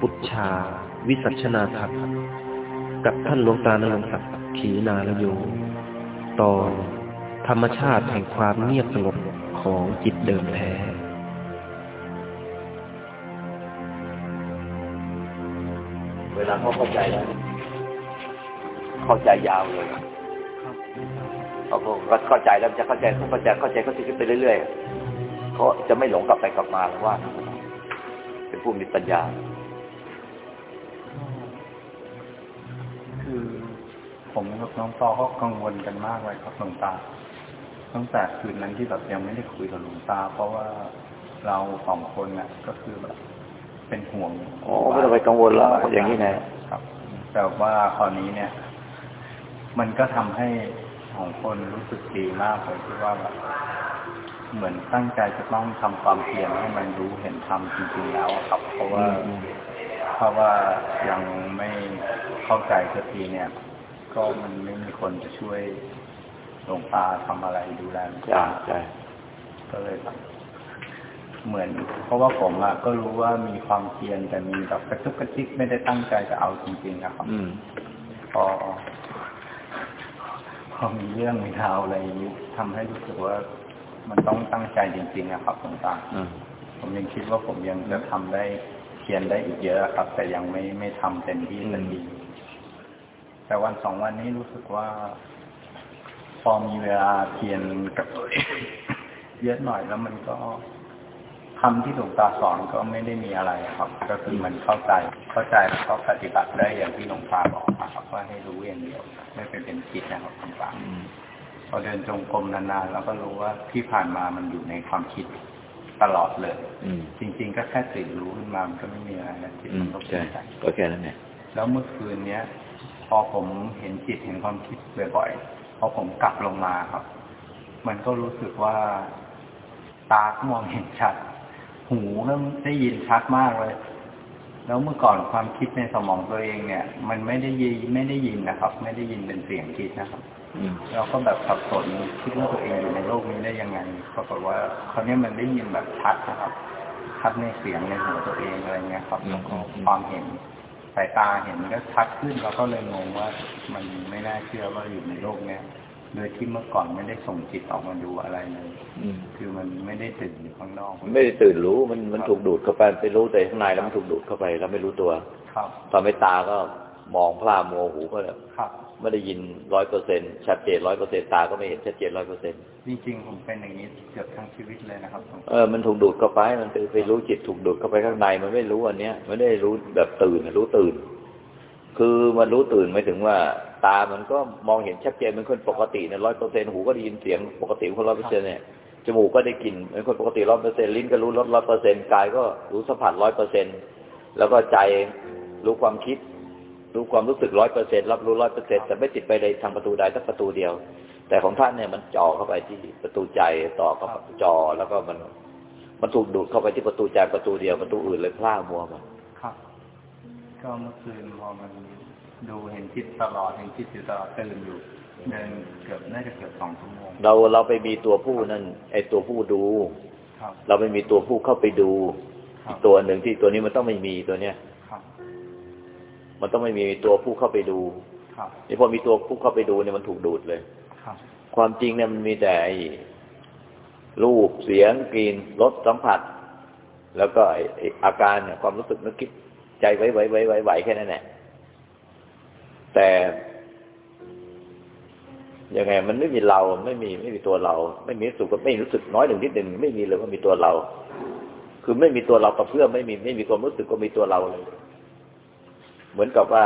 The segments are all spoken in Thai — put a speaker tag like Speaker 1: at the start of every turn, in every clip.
Speaker 1: ปุจชาวิสัชนาทัศกับท่านหลวงตานรงศักดิ์ขีนาลโย ตอนธรรมชาติแห่งความเงียบสงบของจิตเดิมแท้
Speaker 2: เวลาเขาเข้าใจแล้วเข้าใจยาวเลยเขาก็เข้าใจแล้วจะเข้าใจเขาเข้าใจเข้าใจเขาคิดไปเรื่อยๆเขาจะไม่หลงกลับไปกลับมาหรือว่า เป็นผู้มีปัญญา
Speaker 3: ผมกับน้องปอก็กังวลกันมากเลยครับหลวงตา ตั้งแต่คืนนั้นที่แบบยังไม่ได้คุยกับหลวงตา เพราะว่าเราสองคนน่ะ ก็คือแบบเป็นห่วง
Speaker 2: อ๋อไม่ต้องไปกังวลแล้วอย่างนี้นะ
Speaker 3: ครับ แต่ว่าคราวนี้เนี่ย มันก็ทำให้สองคนรู้สึกดีมากเลยที่ว่าแบบเหมือนตั้งใจจะต้องทำความเพียรให้มันรู้เห็นทำจริงๆแล้วอะครับ เพราะว่าเพราะว่ายังไม่เข้าใจสักทีเนี่ย ก็มันไม่มีคนจะช่วยหลวงตาทำอะไรดูแลหลวง
Speaker 2: ใช่
Speaker 3: ตา
Speaker 2: ใช่
Speaker 3: ก็เลยแบบเหมือน เพราะว่าผมอะก็รู้ว่ามีความเพียรแต่มีแบบกระชุบกระชิกไม่ได้ตั้งใจจะเอาจริงๆนะครับ
Speaker 2: อืม
Speaker 3: พอพอมีเรื่องมีราวอะไรอย่างนี้ทำให้รู้สึกว่ามันต้องตั้งใจจริงๆนะครับหลวงตา
Speaker 2: อืม
Speaker 3: ผมยังคิดว่าผมยังจะทำได้เขียนได้อีกเยอะครับ แต่ยังไม่ไม่ทำเต็มที่สักที แต่วันสองวันนี้รู้สึกว่า พอมีเวลาเพียนกับตัวเองเยอะหน่อยแล้วมันก็คำที่หลวงตาสอนก็ไม่ได้มีอะไรครับ ก็คือมันเข้าใจเข้าใจแล้วก็ปฏิบัติได้อย่างที่หลวงตาบอกนะครับว่าให้รู้อย่างเดียวไม่เป็นเป็นคิดนะครับหลวงตา
Speaker 2: อืม
Speaker 3: พอเดินจงกรมนานๆแล้วก็รู้ว่าที่ผ่านมามันอยู่ในความคิดตลอดเลย
Speaker 2: อืม
Speaker 3: จริง ๆ ก็แค่ตื่นรู้ขึ้นมามันก็ไม่มีอะไรนะจิต
Speaker 2: อื
Speaker 3: มั
Speaker 2: ม
Speaker 3: นก็เป
Speaker 2: ใช่
Speaker 3: ลี่ยนไป
Speaker 2: ก็แค่นั้นแหละ
Speaker 3: แล้วเมื่อคืนเนี้ย พอผมเห็นจิตเห็นความคิดบ่อยๆพอผมกลับลงมาครับ มันก็รู้สึกว่า ตาก็มองเห็นชัด หูก็ได้ยินชัดมากเลย แล้วเมื่อก่อนความคิดในสมองตัวเองเนี่ย มันไม่ได้ยินไม่ได้ยินนะครับ ไม่ได้ยินเป็นเสียงคิดนะครับ
Speaker 2: อืม
Speaker 3: เราก็แบบสับสนคิดว่าตัวเองอยู่ในโลกนี้ได้ยังไงปรากฏว่าคราวนี้มันได้ยินแบบชัดนะครับชัดในเสียงในหัวตัวเองอะไรเงี้ยครับแล้วก็ความเห็น สายตาเห็นก็ชัดขึ้นเราก็เลยงงว่ามันไม่น่าเชื่อว่าอยู่ในโลกเนี้ยโดยที่เมื่อก่อนไม่ได้ส่งจิตออกมาดูอะไรเลย
Speaker 2: อืม
Speaker 3: คือมันไม่ได้ตื่นอยู่ข้างนอก
Speaker 2: ไม่ได้ตื่นรู้มันมันถูกดูดเข้าไปไปรู้แต่ข้างในแล้วมันถูกดูดเข้าไปแล้วไม่รู้ตัว
Speaker 3: ครับ
Speaker 2: ตอนไม่ตาก็มองพร่ามัวหูก็
Speaker 3: ครับ
Speaker 2: ไม่ได้ยินร้อยเปอร์เซ็นชัดเจนร้อยเปอร์เซ็นตาก็ไม่เห็นชัดเจนร้อยเปอร์เซ็น
Speaker 3: จริงๆผมเป็นอย่างนี้เกือบทั้งชีวิตเลยนะครับ
Speaker 2: เออมันถูกดูดเข้าไปมันไปไปรู้จิตถูกดูดเข้าไปข้างในมันไม่รู้อันเนี้ยมันไม่ได้รู้แบบตื่นรู้ตื่น คือมันรู้ตื่นไม่ถึงว่าตามันก็มองเห็นชัดเจนเป็นคนปกติเนี่ยร้อยเปอร์เซ็นหูก็ได้ยินเสียงปกติคนร้อยเปอร์เซ็นเนี่ยจมูกก็ได้กลิ่นเป็นคนปกติร้อยเปอร์เซ็นลิ้นก็รู้รสร้อยเปอร์เซ็นกายก็รู้สัมผัสร้อยเปอร์เซ็นแล้วก็ใจรู้ความคิด รู้ความรู้สึกร้อยเปอร์เซ็นรับรู้ร้อยเปอร์เซ็นแต่ไม่ติดไปในทางประตูใดสักประตูเดียว แต่ของท่านเนี่ยมันจ่อเข้าไปที่ประตูใจต่อเข้าไปจ่อแล้วก็มัน มันถูกดูดเข้าไปที่ประตูใจประตูเดียวประตูอื่นเลยพล่ามัวมา
Speaker 3: ครับ ก็เมื่อคืนพอมันดูเห็นจิตตลอดเห็นจิตอยู่ตลอดตื่นอยู่เดินเกือบน่าจะเกือบสองชั่วโมง
Speaker 2: เราเราไปมีตัวผู้นั่นไอตัวผู้ดู
Speaker 3: ครับ
Speaker 2: เราไม่มีตัวผู้เข้าไปดู
Speaker 3: ครั
Speaker 2: อี
Speaker 3: บ
Speaker 2: กตัวหนึ่งที่ตัวนี้มันต้องไม่มีตัวเนี้ย
Speaker 3: ครับ
Speaker 2: มันต้องไม่มีตัวผู้เข้าไปดู
Speaker 3: ครับ
Speaker 2: นี่พอมีตัวผู้เข้าไปดูเนี่ยมันถูกดูดเลย
Speaker 3: ครับ
Speaker 2: ความจริงเนี่ยมันมีแต่ไอ้รูปเสียงกลิ่นรสสัมผัส แล้วก็ไอ้ไอ้อาการเนี่ยความรู้สึกนึกคิดใจไหวไหวไหวไหวไหวแค่นั้นแหละแต่ยังไง มันไม่มีเราไม่มีไม่มีตัวเรา ไม่มีรู้สึกว่าไม่รู้สึกน้อยหนึ่งนิดหนึ่งไม่มีเลยว่ามีตัวเรา คือไม่มีตัวเรากับเพื่อไม่มีไม่มีความรู้สึกว่ามีตัวเราเลย เหมือนกับว่า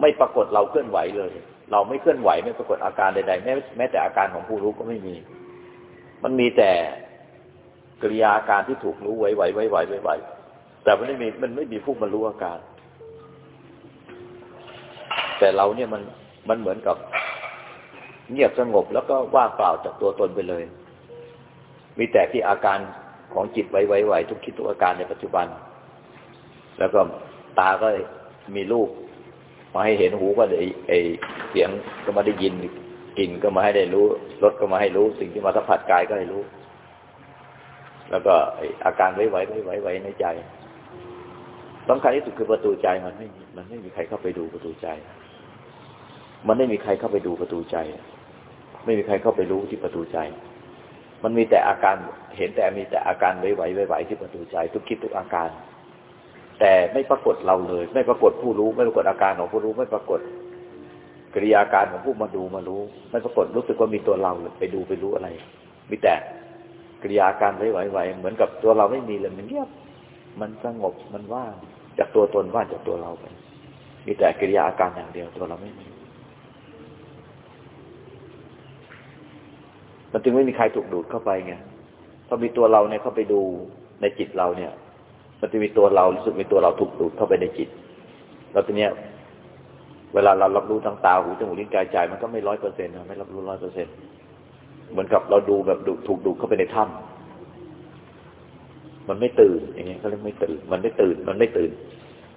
Speaker 2: ไม่ปรากฏเราเคลื่อนไหวเลย เราไม่เคลื่อนไหวไม่ปรากฏอาการใดๆแม้แม้แต่อาการของผู้รู้ก็ไม่มี มันมีแต่กิริยาอาการที่ถูกรู้ไหวไหวไหวไหวไหวไหวแต่มันไม่มีมันไม่มีผู้มารู้อาการ แต่เราเนี่ยมันมันเหมือนกับ เงียบสงบแล้วก็ว่างเปล่าจากตัวตนไปเลย มีแต่ที่อาการของจิตไหวไหวไหวทุกคิดทุกอาการในปัจจุบัน แล้วก็ ตาก็มีรูปมาให้เห็นหูก็ได้ไอเสียงก็มาได้ยินกลิ่นก็มาให้ได้รู้รสก็มาให้รู้ สิ่งที่มาสัมผัสกายก็ให้รู้ แล้วก็อาการไหวไหวไหวไหวไหวในใจสำคัญที่สุดคือประตูใจมันไม่มีมันไม่มีใครเข้าไปดูประตูใจ มันไม่มีใครเข้าไปดูประตูใจ ไม่มีใครเข้าไปรู้ที่ประตูใจ มันมีแต่อาการเห็นแต่มีแต่อาการไหวๆไหวๆที่ประตูใจ ทุกคิดทุกอาการ แต่ไม่ปรากฏเราเลย ไม่ปรากฏผู้รู้ ไม่ปรากฏอาการของผู้รู้ ไม่ปรากฏกิริยาการของผู้มาดูมารู้ ไม่ปรากฏรู้สึกว่ามีตัวเราไปดูไปรู้อะไร มีแต่กิริยาการไหวๆเหมือนกับตัวเราไม่มีเลยมันเงียบ มันสงบมันว่างจากตัวตนว่างจากตัวเราไปมีแต่กิริยาอาการอย่างเดียวตัวเราไม่มีมันจึงไม่มีใครถูกดูดเข้าไปไงพอมีตัวเราเนี่ยเข้าไปดูในจิตเราเนี่ย มันจะมีตัวเรารู้สึกมีตัวเราถูกดูดเข้าไปในจิต แล้วทีเนี้ย เวลาเรารับรู้ทางตาหูจมูกลิ้นกายใจมันก็ไม่ร้อยเปอร์เซ็นต์ไม่รับรู้ร้อยเปอร์เซ็นต์เหมือนกับเราดูแบบถูกดูดเข้าไปในถ้ำมันไม่ตื่นอย่างเงี้ยเขาเรียกไม่ตื่น มันไม่ตื่น มันไม่ตื่น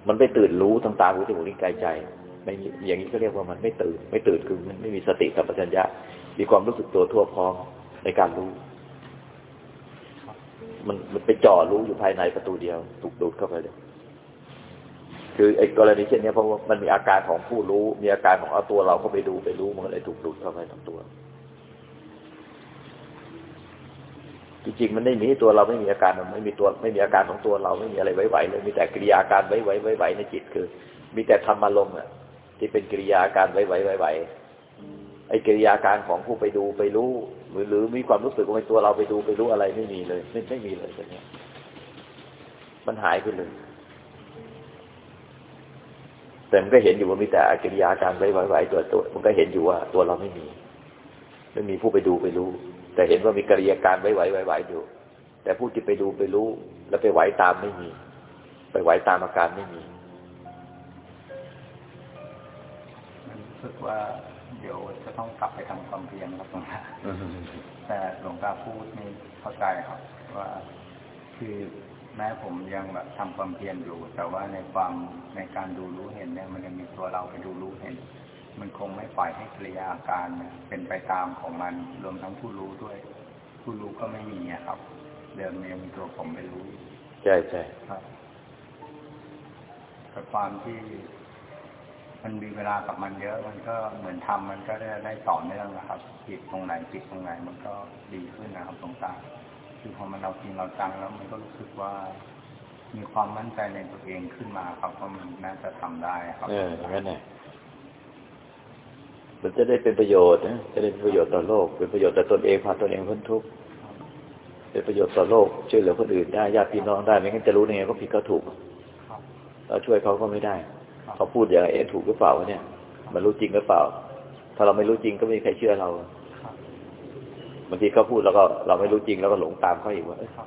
Speaker 2: มันไม่ตื่นรู้ทางตาหูจมูกลิ้นกายใจไม่อย่างนี้ก็เรียกว่ามันไม่ตื่น ไม่ตื่นคือมันไม่มีสติสัมปชัญญะมีความรู้สึกตัวทั่วพร้อมในการรู้ มันมันไปจ่อรู้อยู่ภายในประตูเดียว ถูกดูดเข้าไปเลย คือไอ้กรณีเช่นนี้เพราะว่ามันมีอาการของผู้รู้ มีอาการของเอาตัวเราเข้าไปดูไปรู้มันเลยถูกดูดเข้าไปทั้งตัว จริงๆมันไม่มีตัวเราไม่มีอาการมันไม่มีตัวไม่มีอาการของตัวเราไม่มีอะไรไหวๆเลยมีแต่กิริยาการไหวๆไหวๆในจิตคือ มีแต่ธรรมารมณ์อะที่เป็นกิริยาการไหวๆไหวๆ ไอ้กิริยาการของผู้ไปดูไปรู้ หรือหรือมีความรู้สึกว่าตัวเราไปดูไปรู้อะไรไม่มีเลย ไม่ไม่มีเลยแบบนี้มันหายไปเลยแต่มันก็เห็นอยู่ว่ามีแต่กิริยาการไหวๆตัวตัว มันก็เห็นอยู่ว่าตัวเราไม่มี ไม่มีผู้ไปดูไปรู้ แต่เห็นว่ามีกิริยาการไหวๆไหวๆอยู่ แต่ผู้ที่ไปดูไปรู้ แล้วไปไหวตามไม่มี ไปไหวตามอาการไม่มี
Speaker 3: มันรู้สึกว่า ดี๋ยวจะต้องกลับไปทำความเพียรครับหลวงตาแต่หลวงตาพูดนี่เข้าใจครับ ว่าคือแม้ผมยังแบบทำความเพียรอยู่ แต่ว่าในความในการดูรู้เห็นเนี่ย มันยังมีตัวเราไปดูรู้เห็น มันคงไม่ปล่อยให้กิริยาอาการเนี่ยเป็นไปตามของมัน รวมทั้งผู้รู้ด้วย ผู้รู้ก็ไม่มีอะครับ เดิมเนี่ยมีตัวผมไปรู้
Speaker 2: ใช่ใช่
Speaker 3: ครับแต่ความที่ มันมีเวลากับมันเยอะ มันก็เหมือนทำมันก็ได้ได้ต่อเนื่องนะครับจิตตรงไหนจิตตรงไหนมันก็ดีขึ้นนะครับตรงตาคือพอมันเราจริงเราจังแล้วมันก็รู้สึกว่า มีความมั่นใจในตัวเองขึ้นมาครับว่ามันน่าจะทำได้ครับ
Speaker 2: เอออย่างนั้นแหละมันจะได้เป็นประโยชน์นะจะได้เป็นประโยชน์ต่อโลก เป็นประโยชน์ต่อตนเองพาตนเองพ้นทุกข์เป็นประโยชน์ต่อโลกช่วยเหลือคนอื่นได้ญาติพี่น้องได้ไม่งั้นจะรู้ได้ไงก็ผิดก็ถูก
Speaker 3: ครับ
Speaker 2: เราช่วยเขาก็ไม่ได้ เขาพูดอย่างเอ๊ะถูกหรือเปล่าวะเนี่ย มันรู้จริงหรือเปล่า ถ้าเราไม่รู้จริงก็ไม่มีใครเชื่อเรา
Speaker 3: ครับ
Speaker 2: บางทีเขาพูดแล้วก็เราไม่รู้จริงแล้วก็หลงตามเขาอีกว่าเอ้ย
Speaker 3: ครับ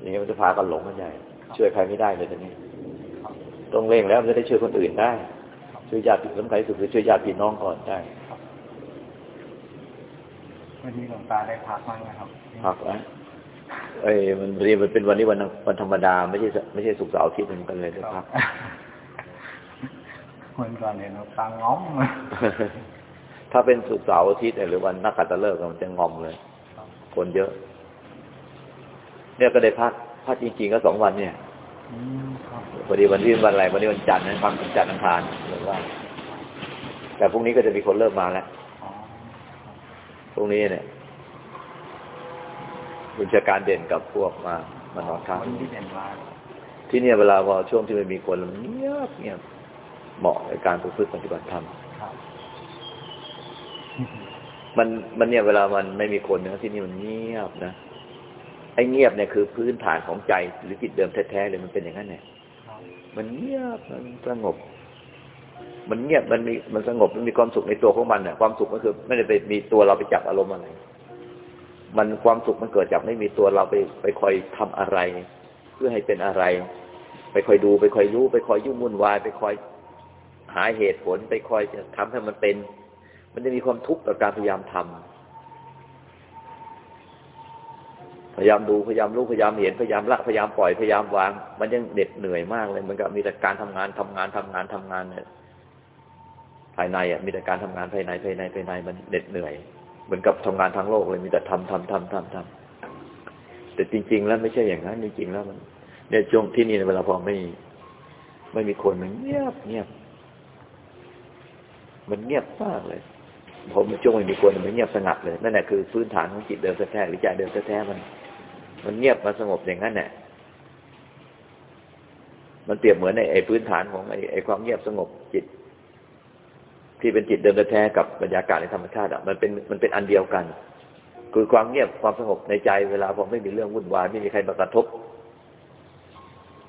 Speaker 2: อย่างนี้มันจะพากันหลงกันใหญ่ช่วยใครไม่ได้เลยตอนนี้
Speaker 3: ครับ
Speaker 2: ต้องเร่งแล้วมันจะได้ช่วยคนอื่นได้ ช่วยญาติสำคัญที่สุดคือช่วยญาติพี่น้องก่อนได้
Speaker 3: วันนี้หลวงตาได้พักมั้งนะครับ
Speaker 2: พักนะเอ้ยมันเรียนมันเป็นวันนี้วันวันธรรมดา ไม่ใช่ไม่ใช่ศุกร์เสาร์อาทิตย์มันกันเลยได้พัก
Speaker 3: วันก่อนเห็นหลวงตาง้อม
Speaker 2: ถ้าเป็นศุกร์เสาร์อาทิตย์เนี่ยหรือวันนักขัตฤกษ์มันจะงอมเลย คนเยอะ เนี่ยก็ได้พักพักจริงๆก็สองวันเนี่ย
Speaker 3: อืมครับ
Speaker 2: พอดีวันที่วันอะไรวันนี้วันจันทร์นะพักวันจันทร์อังคารหรือว่า แต่พรุ่งนี้ก็จะมีคนเริ่มมาแล้ว
Speaker 3: อ๋อ
Speaker 2: พรุ่งนี้เนี่ยบุญชาการเด่นกับพวกมามานอนค้าง
Speaker 3: วันที่เด่นมา
Speaker 2: ที่เนี่ยเวลาพอช่วงที่ไม่มีคนมันเงียบเงียบ เหมาะในการประพฤติปฏิบัติธรรม
Speaker 3: ครับ
Speaker 2: มันมันเนี่ยเวลามันไม่มีคนนะที่นี่มันเงียบนะไอ้เงียบเนี่ยคือพื้นฐานของใจหรือจิตเดิมแท้ๆเลยมันเป็นอย่างนั้นเนี่ย
Speaker 3: ครับ
Speaker 2: มันเงียบมันสงบ มันเงียบมันมีมันสงบมันมีความสุขในตัวของมันเนี่ยความสุขก็คือ ไม่ได้ไปมีตัวเราไปจับอารมณ์อะไร มันความสุขมันเกิดจากไม่มีตัวเราไปไปคอยทำอะไร เพื่อให้เป็นอะไร ไปคอยดูไปคอยรู้ ไปคอยยุ่งวุ่นวาย ไปคอย หาเหตุผลไปคอยจะทำให้มันเป็น มันจะมีความทุกข์กับการพยายามทำพยายามดูพยายามรู้พยายามเห็นพยายามละพยายามปล่อยพยายามวาง มันยังเหน็ดเหนื่อยมากเลยเหมันกับมีแต่การทำงานทำงานทำงานทำงานเนี่ยภายในอะมีแต่การทำงานภายในภายในภายในมันเหน็ดเหนื่อย เหมือนกับทำงานทั้งโลกเลยมีแต่ทำทำทำทำทำแต่จริง ๆ แล้วไม่ใช่อย่างนั้นจริงๆแล้วมันเนี่ยช่วงที่นี่เวลาพอไม่ ไม่มีคนมันเงียบเงียบ มันเงียบมากเลย ผมจ้งไม่มีคนมันเงียบสงัดเลยนั่นแหละคือพื้นฐานของจิตเดิมแท้หรือใจเดิมแท้มัน มันเงียบมันสงบอย่างนั้นแหละมันเปรียบเหมือนในไอ้พื้นฐานของไอ้ไอ้ความเงียบสงบจิต ที่เป็นจิตเดิมแท้กับบรรยากาศในธรรมชาติอะมันเป็นมันเป็นอันเดียวกัน คือความเงียบความสงบในใจเวลาผมไม่มีเรื่องวุ่นวายไม่มีใครมากระทบ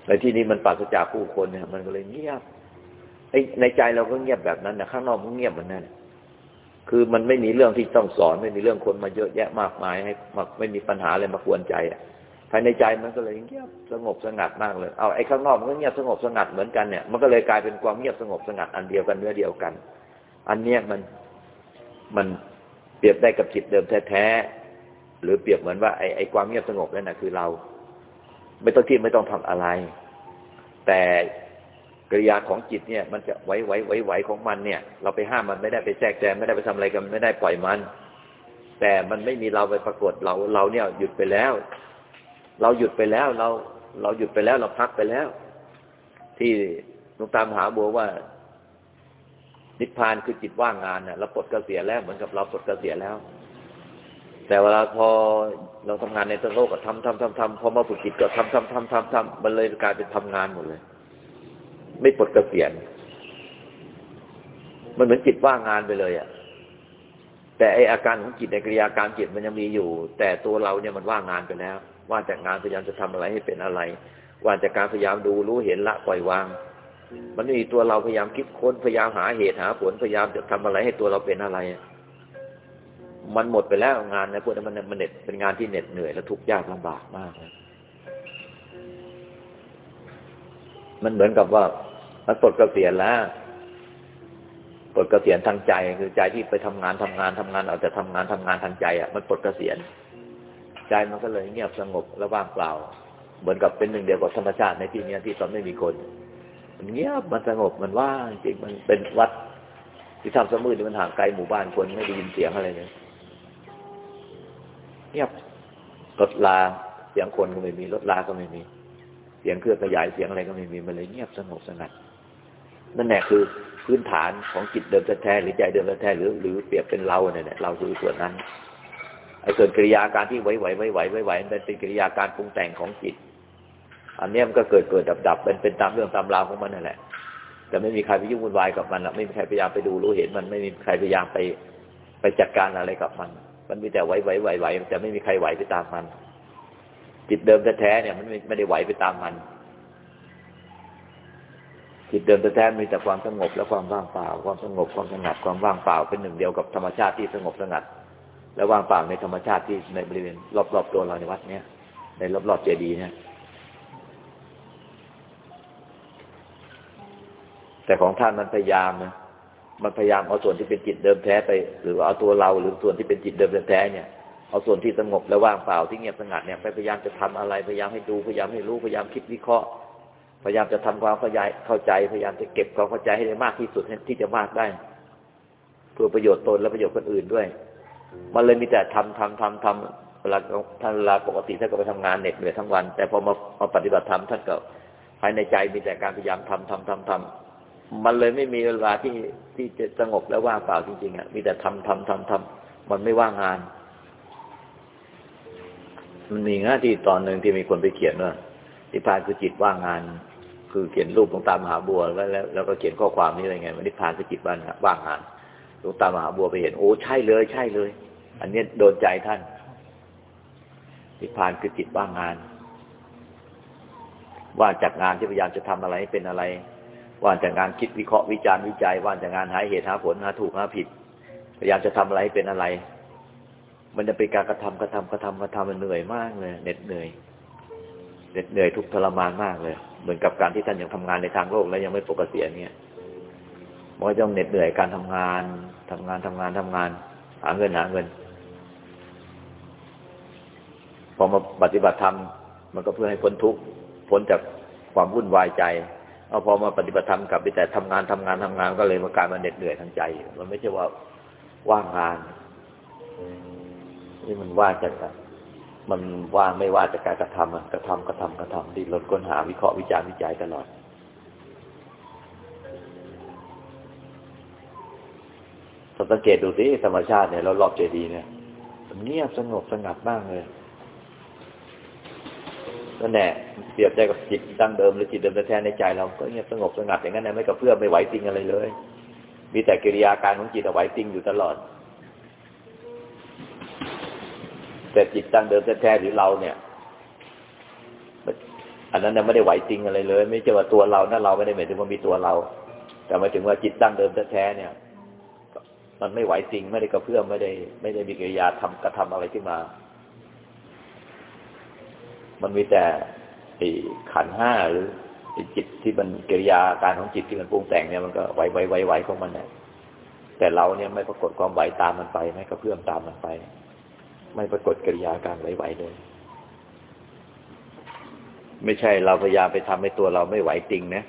Speaker 2: ในที่นี้มันปราศจากผู้คนเนี่ย มันก็เลยเงียบ ในใจเราก็เงียบแบบนั้นนะข้างนอกมันเงียบเหมือนนั่นคือมันไม่มีเรื่องที่ต้องสอน ไม่มีเรื่องคนมาเยอะแยะมากมายให้ไม่มีปัญหาอะไรมากวนใจอะภายในใจมันก็เลยเงียบสงบสงัดมากเลย เอาไอ้ข้างนอกมันก็เงียบสงบสงัดเหมือนกันเนี่ย มันก็เลยกลายเป็นความเงียบสงบสงัดอันเดียวกันเนื้อเดียวกัน อันเนี้ยมันมันเปรียบได้กับจิตเดิมแท้ๆ หรือเปรียบเหมือนว่าไอ้ไอ้ความเงียบสงบนั่นนะคือเรา ไม่ต้องที่ไม่ต้องทำอะไร แต่ กริยาของจิตเนี่ย มันจะไหวไหวไหวไหวของมันเนี่ย เราไปห้ามมันไม่ได้ไปแทรกแซงไม่ได้ไปทำอะไรกันไม่ได้ปล่อยมัน แต่มันไม่มีเราไปปรากฏเราเราเนี่ยหยุดไปแล้ว เราหยุดไปแล้วเราเราหยุดไปแล้วเราพักไปแล้ว ที่หลวงตามหาบัวว่า นิพพานคือจิตว่างงานเนี่ยเราปลดเกษียณแล้วเหมือนกับเราปลดเกษียณแล้ว แต่เวลาพอเราทำงานในโลกก็ทำทำทำทำพอมาฝึกจิตก็ทำทำทำทำทำมันเลยกลายเป็นทำงานหมดเลย ไม่ปลดเกษียณมันเหมือนจิตว่างงานไปเลยอะ่ะ แต่ไออาการของจิตในกิริยาการจิตมันยังมีอยู่ แต่ตัวเราเนี่ยมันว่างงานไปแล้ว ว่าจากงานพยายามจะทำอะไรให้เป็นอะไร ว่าจากการพยายามดูรู้เห็นละปล่อยวาง มันมีตัวเราพยายามคิดค้นพยายามหาเหตุหาผลพยายามจะทำอะไรให้ตัวเราเป็นอะไร มันหมดไปแล้วงานนะพวกนั้นมันมันเน็ตเป็นงานที่เหน็ดเหนื่อยและทุกข์ยากลำบากมากเลย มันเหมือนกับว่า มันปลดเกษียณแล้วปลดเกษียณทางใจ คือใจที่ไปทำงานทำงานทำงานเอาแต่ทำงานทำงานทางใจอะมันปลดเกษียณใจมันก็เลยเงียบสงบและว่างเปล่า เหมือนกับเป็นหนึ่งเดียวกับธรรมชาติในที่นี้ที่ตอนไม่มีคน มันเงียบมันสงบมันว่างจริงมันเป็นวัดที่ทำสมืดที่มันห่างไกลหมู่บ้านคนไม่ได้ยินเสียงอะไรเลยเงียบรถลาเสียงคนก็ไม่มีรถลาก็ไม่มี สียงเครื่องขยายเสียงอะไรก็ไม่มีมันเลยเงียบสงบสงัดนั่นแหละคือพื้นฐานของจิตเดิมแท้หรือใจเดิมแท้หรือหรือเปรียบเป็นเราเนี่ยเราคือส่วนนั้นไอ้ส่วนกิริยาการที่ไหวไหวไหวไหวไหวไหวมันเป็นกิริยาการปรุงแต่งของจิต อันนี้มันก็เกิดเกิดดับดับเป็นเป็นตามเรื่องตามราวของมันนั่นแหละแต่ไม่มีใครไปยุ่งวุ่นวายกับมันไม่มีใครพยายามไปดูรู้เห็นมันไม่มีใครพยายามไปไปจัดการอะไรกับมัน มันมีแต่ไหวไหวไหวไหวแต่ไม่มีใครไหวไปตามมัน จิตเดิมแท้ๆเนี่ย มันไม่ได้ไหวไปตามมัน จิตเดิมแท้ๆมีแต่ความสงบและความว่างเปล่า ความสงบความสงัดความว่างเปล่าเป็นหนึ่งเดียวกับธรรมชาติที่สงบสงัด และว่างเปล่าในธรรมชาติที่ในบริเวณรอบๆตัวเราในวัดเนี้ยในรอบๆเจดีย์เนี่ยแต่ของท่านมันพยายามนะมันพยายามเอาส่วนที่เป็นจิตเดิมแท้ไป หรือเอาตัวเราหรือส่วนที่เป็นจิตเดิมแท้เนี่ย เอาส่วนที่สงบและว่างเปล่าที่เงียบสงัดเนี่ยไปพยายามจะทำอะไรพยายามให้ดูพยายามให้รู้พยายามคิดวิเคราะห์ พยายามจะทำความเข้าใจเข้าใจ พยายามจะเก็บความเข้าใจให้ได้มากที่สุดที่จะมากได้เพื่อประโยชน์ตนและประโยชน์คนอื่นด้วย มันเลยมีแต่ทำทำทำทำเวลาท่านเวลาปกติท่านก็ไปทำงานเหน็ดเหนื่อยทั้งวัน แต่พอมามาปฏิบัติธรรมท่านก็ภายในใจมีแต่การพยายามทำทำทำทำมันเลยไม่มีเวลาที่ที่จะสงบและว่างเปล่าจริงๆอะมีแต่ทำทำทำทำมันไม่ว่างงาน มันมีหน้าที่ตอนหนึ่งที่มีคนไปเขียนว่านิพพานคือจิตว่างงาน คือเขียนรูปของตามหาบัวแล้วแล้วแล้วก็เขียนข้อความนี้อะไรไงมันนิพพานคือจิตว่างว่างงานหลวงตามหาบัวไปเห็น โอ้ใช่เลย ใช่เลย อันนี้โดนใจท่าน นิพพานคือจิตว่างงาน ว่าจากงานที่พยายามจะทำอะไรเป็นอะไร ว่าจากงานคิดวิเคราะห์วิจารณ์วิจัย ว่าจากงานหาเหตุหาผลหาถูกหาผิด พยายามจะทำอะไรเป็นอะไร มันจะเป็นการกระทำกระทำกระทำกระทำมันเหนื่อยมากเลยเหน็ดเหนื่อยเหน็ดเหนื่อยทุกทรมานมากเลย เหมือนกับการที่ท่านยังทำงานในทางโลกแล้วยังไม่ปกติเนี่ยมันก็ต้องเหน็ดเหนื่อยการทำงานทำงานทำงานทำงาน หาเงินหาเงิน พอมาปฏิบัติธรรมมันก็เพื่อให้พ้นทุกข์พ้นจากความวุ่นวายใจเอาพอมาปฏิบัติธรรมกลับไปแต่ทำงานทำงานทำงานก็เลยมากลารมาเหน็ดเหนื่อยทางใจ มันไม่ใช่ว่าว่างงาน ที่มันว่างจากมันว่างไม่ว่าจากการกระทำกระทำกระทำกระทำดิ้นรนค้นหาวิเคราะห์วิจารณ์วิจัยตลอด สังเกตดูสิธรรมชาติเนี่ยเรารอบเจดีเนี่ยเงียบสงบสงัดมากเลยนั่นแหละเปรียบได้กับจิตตั้งเดิมหรือจิตเดิมแท้ในใจเราก็เงียบสงบสงัดอย่างนั้นไม่กระเพื่อมไม่ไหวติงอะไรเลย มีแต่กิริยาการของจิตเอาไหวติงอยู่ตลอด แต่จิตดั้งเดิมแท้ๆหรือเราเนี่ย อันนั้นเนี่ยไม่ได้ไหวติงอะไรเลย ไม่ใช่ว่าตัวเรานั่นเราไม่ได้หมายถึงว่ามีตัวเรา แต่หมายถึงว่าจิตดั้งเดิมแท้ๆเนี่ย มันไม่ไหวติงไม่ได้กระเพื่อมไม่ได้ ไม่ได้มีกิริยาทำกระทำอะไรขึ้นมา มันมีแต่ขันห้าหรือจิตที่มันกิริยาการของจิตที่มันปรุงแต่งเนี่ยมันก็ไหวไหวไหวไหวของมันเนี่ยแต่เราเนี่ยไม่ปรากฏความไหวตามมันไป ไม่กระเพื่อมตามมันไป ไม่ปรากฏกิริยาการไหวไหวเลย ไม่ใช่เราพยายามไปทำให้ตัวเราไม่ไหวจริงนะ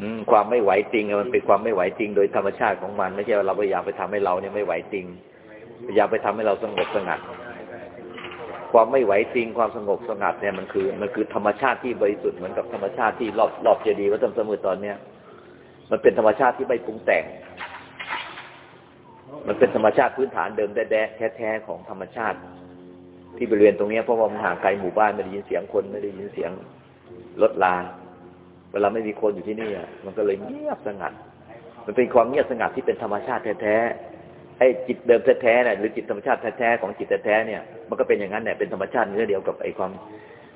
Speaker 2: อืมความไม่ไหวจริงมันเป็นความไม่ไหวจริง โดยธรรมชาติของมัน ไม่ใช่ว่าเราพยายามไปทำให้เราเนี่ยไม่ไหวจริง พยายามไปทำให้เราสงบสงัด ความไม่ไหวจริง ความสงบสงัดเนี่ยมันคือ มันคือธรรมชาติที่บริสุทธิ์เหมือนกับธรรมชาติที่รอบรอบเจดีย์วัดธรรมสมุทรตอนเนี้ยมันเป็นธรรมชาติที่ไม่ปรุงแต่ง มันเป็นธรรมชาติพื้นฐานเดิมแท้แท้ของธรรมชาติ ที่บริเวณตรงนี้เพราะว่ามันห่างไกลหมู่บ้านไม่ได้ยินเสียงคนไม่ได้ยินเสียงรถลา เวลาไม่มีคนอยู่ที่นี่มันก็เลยเงียบสงัด มันเป็นความเงียบสงัดที่เป็นธรรมชาติแท้ไอ้จิตเดิมแท้ๆเนี่ยหรือจิตธรรมชาติแท้ๆของจิตแท้ๆเนี่ยมันก็เป็นอย่างนั้นเนี่ยเป็นธรรมชาติเนื้อเดียวกับไอ้ความ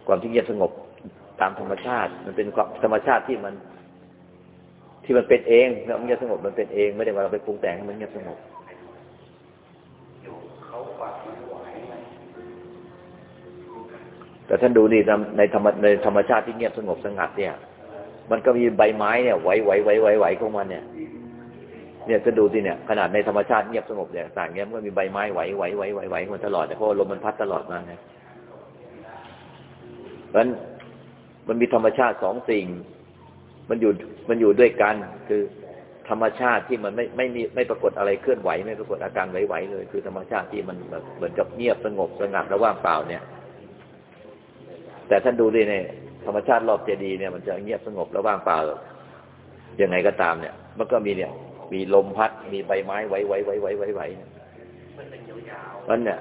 Speaker 2: ความที่เงียบสงบตามธรรมชาติ มันเป็นความธรรมชาติที่มัน ที่มันเป็นเองแล้วเงียบสงบมันเป็นเองไม่ได้ว่าเราไปปรุงแต่งให้มันเงียบสงบ แต่ท่านดูนี่ในธรรมในธรรมชาติที่เงียบสงบสงัดเนี่ย มันก็มีใบไม้เนี่ยไหวไหวไหวไหวไหวของมันเนี่ย เนี่ยจะดูสิเนี่ยขนาดในธรรมชาติเงียบสงบเนี่ยต่างเงี้ยมันก็มีใบไม้ไหวไหวไหวไหวไหวมันตลอดเพราะลมมันพัดตลอดมาไงเพราะฉะนั้นมันมีธรรมชาติสองสิ่ง มันอยู่มันอยู่ด้วยกัน คือธรรมชาติที่มันไม่ไม่มีไม่ปรากฏอะไรเคลื่อนไหวไม่ปรากฏอาการไหวๆเลย คือธรรมชาติที่มันเหมือนกับเงียบสงบสงัดระว่างเปล่าเนี่ย แต่ท่านดูดิเนี่ยธรรมชาติรอบเจดีย์เนี่ยมันจะเงียบสงบระว่างเปล่ายังไงก็ตามเนี่ย มันก็มีเนี่ย มีลมพัดมีใบไม้ไหวไหวไหวไหวไหวไหวนั่นเนี่ย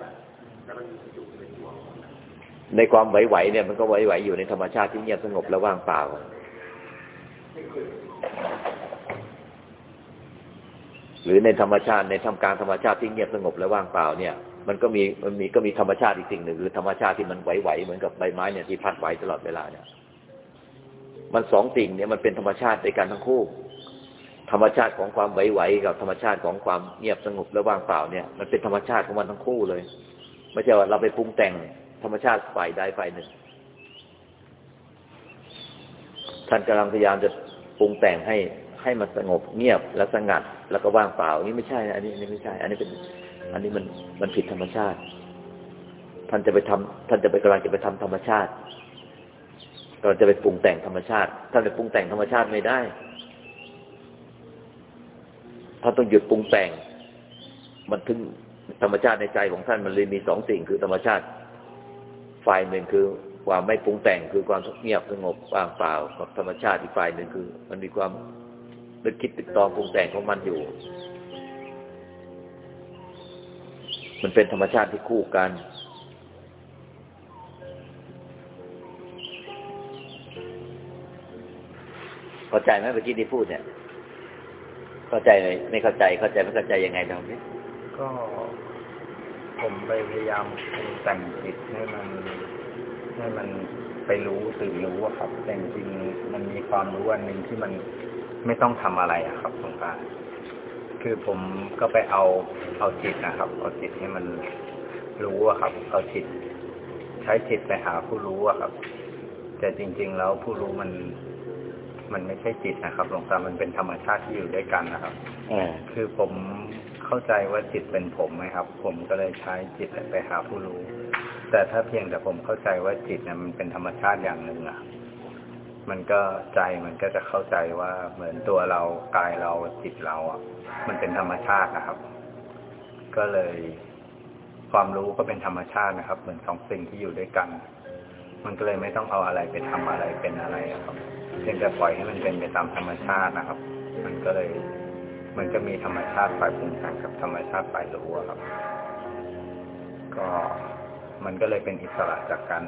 Speaker 2: ในความไหวไหวเนี่ยมันก็ไหวไหวอยู่ในธรรมชาติที่เงียบสงบและว่างเปล่า หรือในธรรมชาติในทำการธรรมชาติที่เงียบสงบและว่างเปล่าเนี่ย มันก็มีมันมีก็มีธรรมชาติอีกสิ่งหนึ่งคือธรรมชาติที่มันไหวไหวเหมือนกับใบไม้เนี่ยที่พัดไหวตลอดเวลาเนี่ย มันสองสิ่งเนี่ยมันเป็นธรรมชาติในการทั้งคู่ ธรรมชาติของความไหวๆกับธรรมชาติของความเงียบสงบและว่างเปล่าเนี่ยมันเป็นธรรมชาติของมันทั้งคู่เลยไม่ใช่ว่าเราไปปรุงแต่งธรรมชาติฝ่ายใดฝ่ายหนึ่ง ท่านกำลังพยายามจะปรุงแต่งให้ให้มันสงบเงียบและสงัด แล้วก็ว่างเปล่านี่ไม่ใช่อันนี้อันนี้ไม่ใช่ อันนี้เป็น อันนี้มันมันผิดธรรมชาติ ท่านจะไปทำท่านจะไปกำลังจะไปทำธรรมชาติเราจะไปปรุงแต่งธรรมชาติ ท่านจะปรุงแต่งธรรมชาติไม่ได้ท่านต้องหยุดปรุงแต่ง มันถึงธรรมชาติในใจของท่านมันเลยมีสองสิ่งคือธรรมชาติ ฝ่ายหนึ่งคือความไม่ปรุงแต่งคือความเงียบสงบว่างเปล่ากับธรรมชาติอีกฝ่ายหนึ่งคือ มันมีความนึกคิดติดต่อปรุงแต่งของมันอยู่ มันเป็นธรรมชาติที่คู่กัน เข้าใจไหมเมื่อกี้ที่พูดเนี่ย เข้าใจไหมไม่เข้าใจ เข้าใจไม่เข้าใจยังไงตรงนี้
Speaker 3: ก็ผมไปพยายามแต่งจิตให้มันให้มันไปรู้สื่อรู้อะครับ แต่จริงมันมีความรู้อันหนึ่งที่มันไม่ต้องทำอะไรอะครับสงการ คือผมก็ไปเอาเอาจิตนะครับ เอาจิตให้มันรู้อะครับ เอาจิต ใช้จิตไปหาผู้รู้อะครับ แต่จริง ๆ แล้วผู้รู้มันมันไม่ใช่จิตนะครับหลวงตา มันเป็นธรรมชาติที่อยู่ด้วยกันนะครับคือผมเข้าใจว่าจิตเป็นผมไหมครับ ผมก็เลยใช้จิตไปหาผู้รู้ แต่ถ้าเพียงแต่ผมเข้าใจว่าจิตเนี่ยมันเป็นธรรมชาติอย่างหนึ่งอะ มันก็ใจมันก็จะเข้าใจว่าเหมือนตัวเรากายเราจิตเราอะ มันเป็นธรรมชาตินะครับ ก็เลยความรู้ก็เป็นธรรมชาตินะครับ เหมือนสองสิ่งที่อยู่ด้วยกัน มันก็เลยไม่ต้องเอาอะไรไปทำอะไรเป็นอะไรครับเพียงแต่ปล่อยให้มันเป็นไปตามธรรมชาตินะครับ มันก็เลยมันก็มีธรรมชาติฝ่ายปรุงแต่งกับธรรมชาติฝ่ายรู้ครับ ก็มันก็เลยเป็นอิสระจากกัน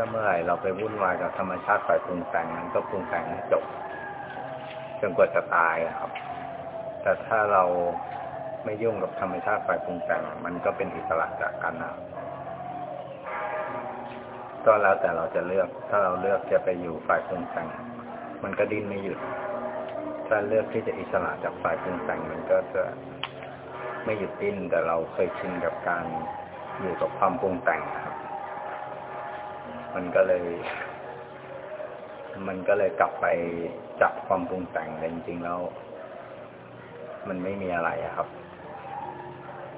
Speaker 3: ถ้าเมื่อไหร่เราไปวุ่นวายกับธรรมชาติฝ่ายปรุงแต่งมันก็ปรุงแต่งให้จบจนกว่าจะตายอะครับ แต่ถ้าเราไม่ยุ่งกับธรรมชาติฝ่ายปรุงแต่งมันก็เป็นอิสระจากกันนะก็แล้วแต่เราจะเลือก ถ้าเราเลือกจะไปอยู่ฝ่ายปรุงแต่งมันก็ดิ้นไม่หยุด ถ้าเลือกที่จะอิสระจากฝ่ายปรุงแต่งมันก็จะไม่หยุดดิ้นแต่เราเคยชินกับการอยู่กับความปรุงแต่งครับ มันก็เลย มันก็เลยกลับไปจับความปรุงแต่งแต่จริงๆแล้ว มันไม่มีอะไรอะครับ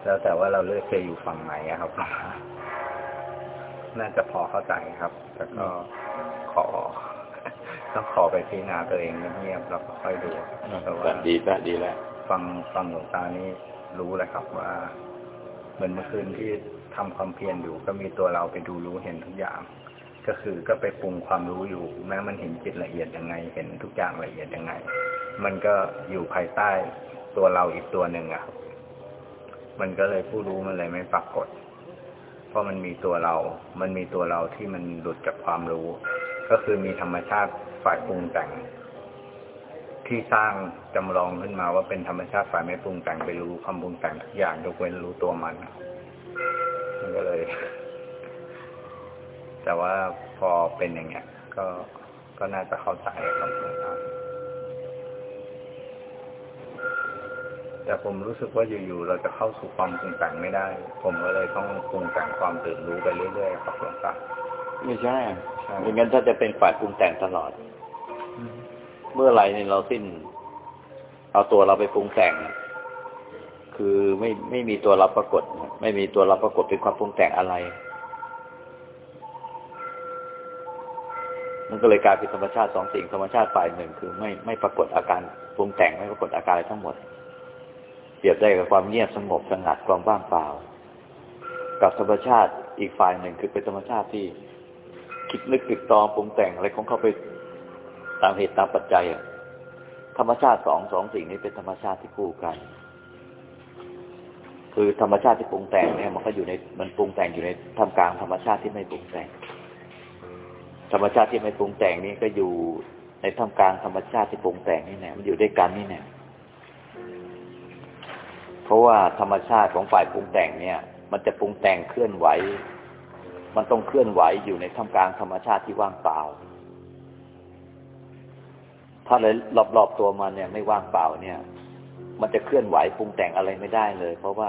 Speaker 3: แล้วแต่ว่าเราเลือกจะอยู่ฝั่งไหนอะครับน่าจะพอเข้าใจครับ แต่ก็ขอต้องขอไปพิจารณาตัวเองเงียบๆแล้วก็ค่อยดูแต่ว่า
Speaker 2: ดีแล้วดีแล้ว
Speaker 3: ฟังฟังหลวงตานี่รู้เลยครับว่า เหมือนเมื่อคืนที่ทำความเพียรอยู่ก็มีตัวเราไปดูรู้เห็นทุกอย่าง ก็คือก็ไปปรุงความรู้อยู่ แม้มันเห็นจิตละเอียดยังไง เห็นทุกอย่างละเอียดยังไง มันก็อยู่ภายใต้ตัวเราอีกตัวหนึ่งอะครับ มันก็เลยผู้รู้มันเลยไม่ปรากฏ เพราะมันมีตัวเรา มันมีตัวเราที่มันหลุดจากความรู้ ก็คือมีธรรมชาติฝ่ายปรุงแต่ง ที่สร้างจำลองขึ้นมาว่าเป็นธรรมชาติฝ่ายไม่ปรุงแต่งไปรู้ความปรุงแต่งทุกอย่างยกเว้นรู้ตัวมันมันก็เลย แต่ว่าพอเป็นอย่างเงี้ย ก็ก็น่าจะเข้าใจครับหลวงตาแต่ผมรู้สึกว่าอยู่ๆเราจะเข้าสู่ความปรุงแต่งไม่ได้ ผมก็เลยต้องปรุงแต่งความตื่นรู้ไปเรื่อยๆครับหลวงตา
Speaker 2: ไม่ใช่
Speaker 3: ใช่
Speaker 2: ไม่งั้นถ้าจะเป็นฝ่ายปรุงแต่งตลอด เมื่อไหร่เนี่ยเราสิ้น เอาตัวเราไปปรุงแต่ง คือไม่ไม่มีตัวรับปรากฏ ไม่มีตัวรับปรากฏเป็นความปรุงแต่งอะไร มันก็เลยกลายเป็นธรรมชาติสองสิ่งธรรมชาติฝ่ายหนึ่งคือไม่ไม่ปรากฏอาการปรุงแต่งไม่ปรากฏอาการอะไรทั้งหมด เปรียบได้กับความเงียบสงบสงัดความว่างเปล่า กับธรรมชาติอีกฝ่ายหนึ่งคือเป็นธรรมชาติที่คิดนึกตึกตองปรุงแต่งอะไรของเขาไปตามเหตุตามปัจจัยธรรมชาติสองสองสิ่งนี้เป็นธรรมชาติที่คู่กัน คือธรรมชาติที่ปรุงแต่งเนี่ยมันก็อยู่ในมันปรุงแต่งอยู่ในท่ามกลางธรรมชาติที่ไม่ปรุงแต่ง ธรรมชาติที่ไม่ปรุงแต่งนี่ก็อยู่ในท่ามกลางธรรมชาติที่ปรุงแต่งนี่แน่มันอยู่ด้วยกันนี่แน่เพราะว่าธรรมชาติของฝ่ายปรุงแต่งเนี่ย มันจะปรุงแต่งเคลื่อนไหว มันต้องเคลื่อนไหวอยู่ในท่ามกลางธรรมชาติที่ว่างเปล่า ถ้าเลยรอบๆตัวมันเนี่ย ไม่ว่างเปล่าเนี่ย มันจะเคลื่อนไหวปรุงแต่งอะไรไม่ได้เลย เพราะว่า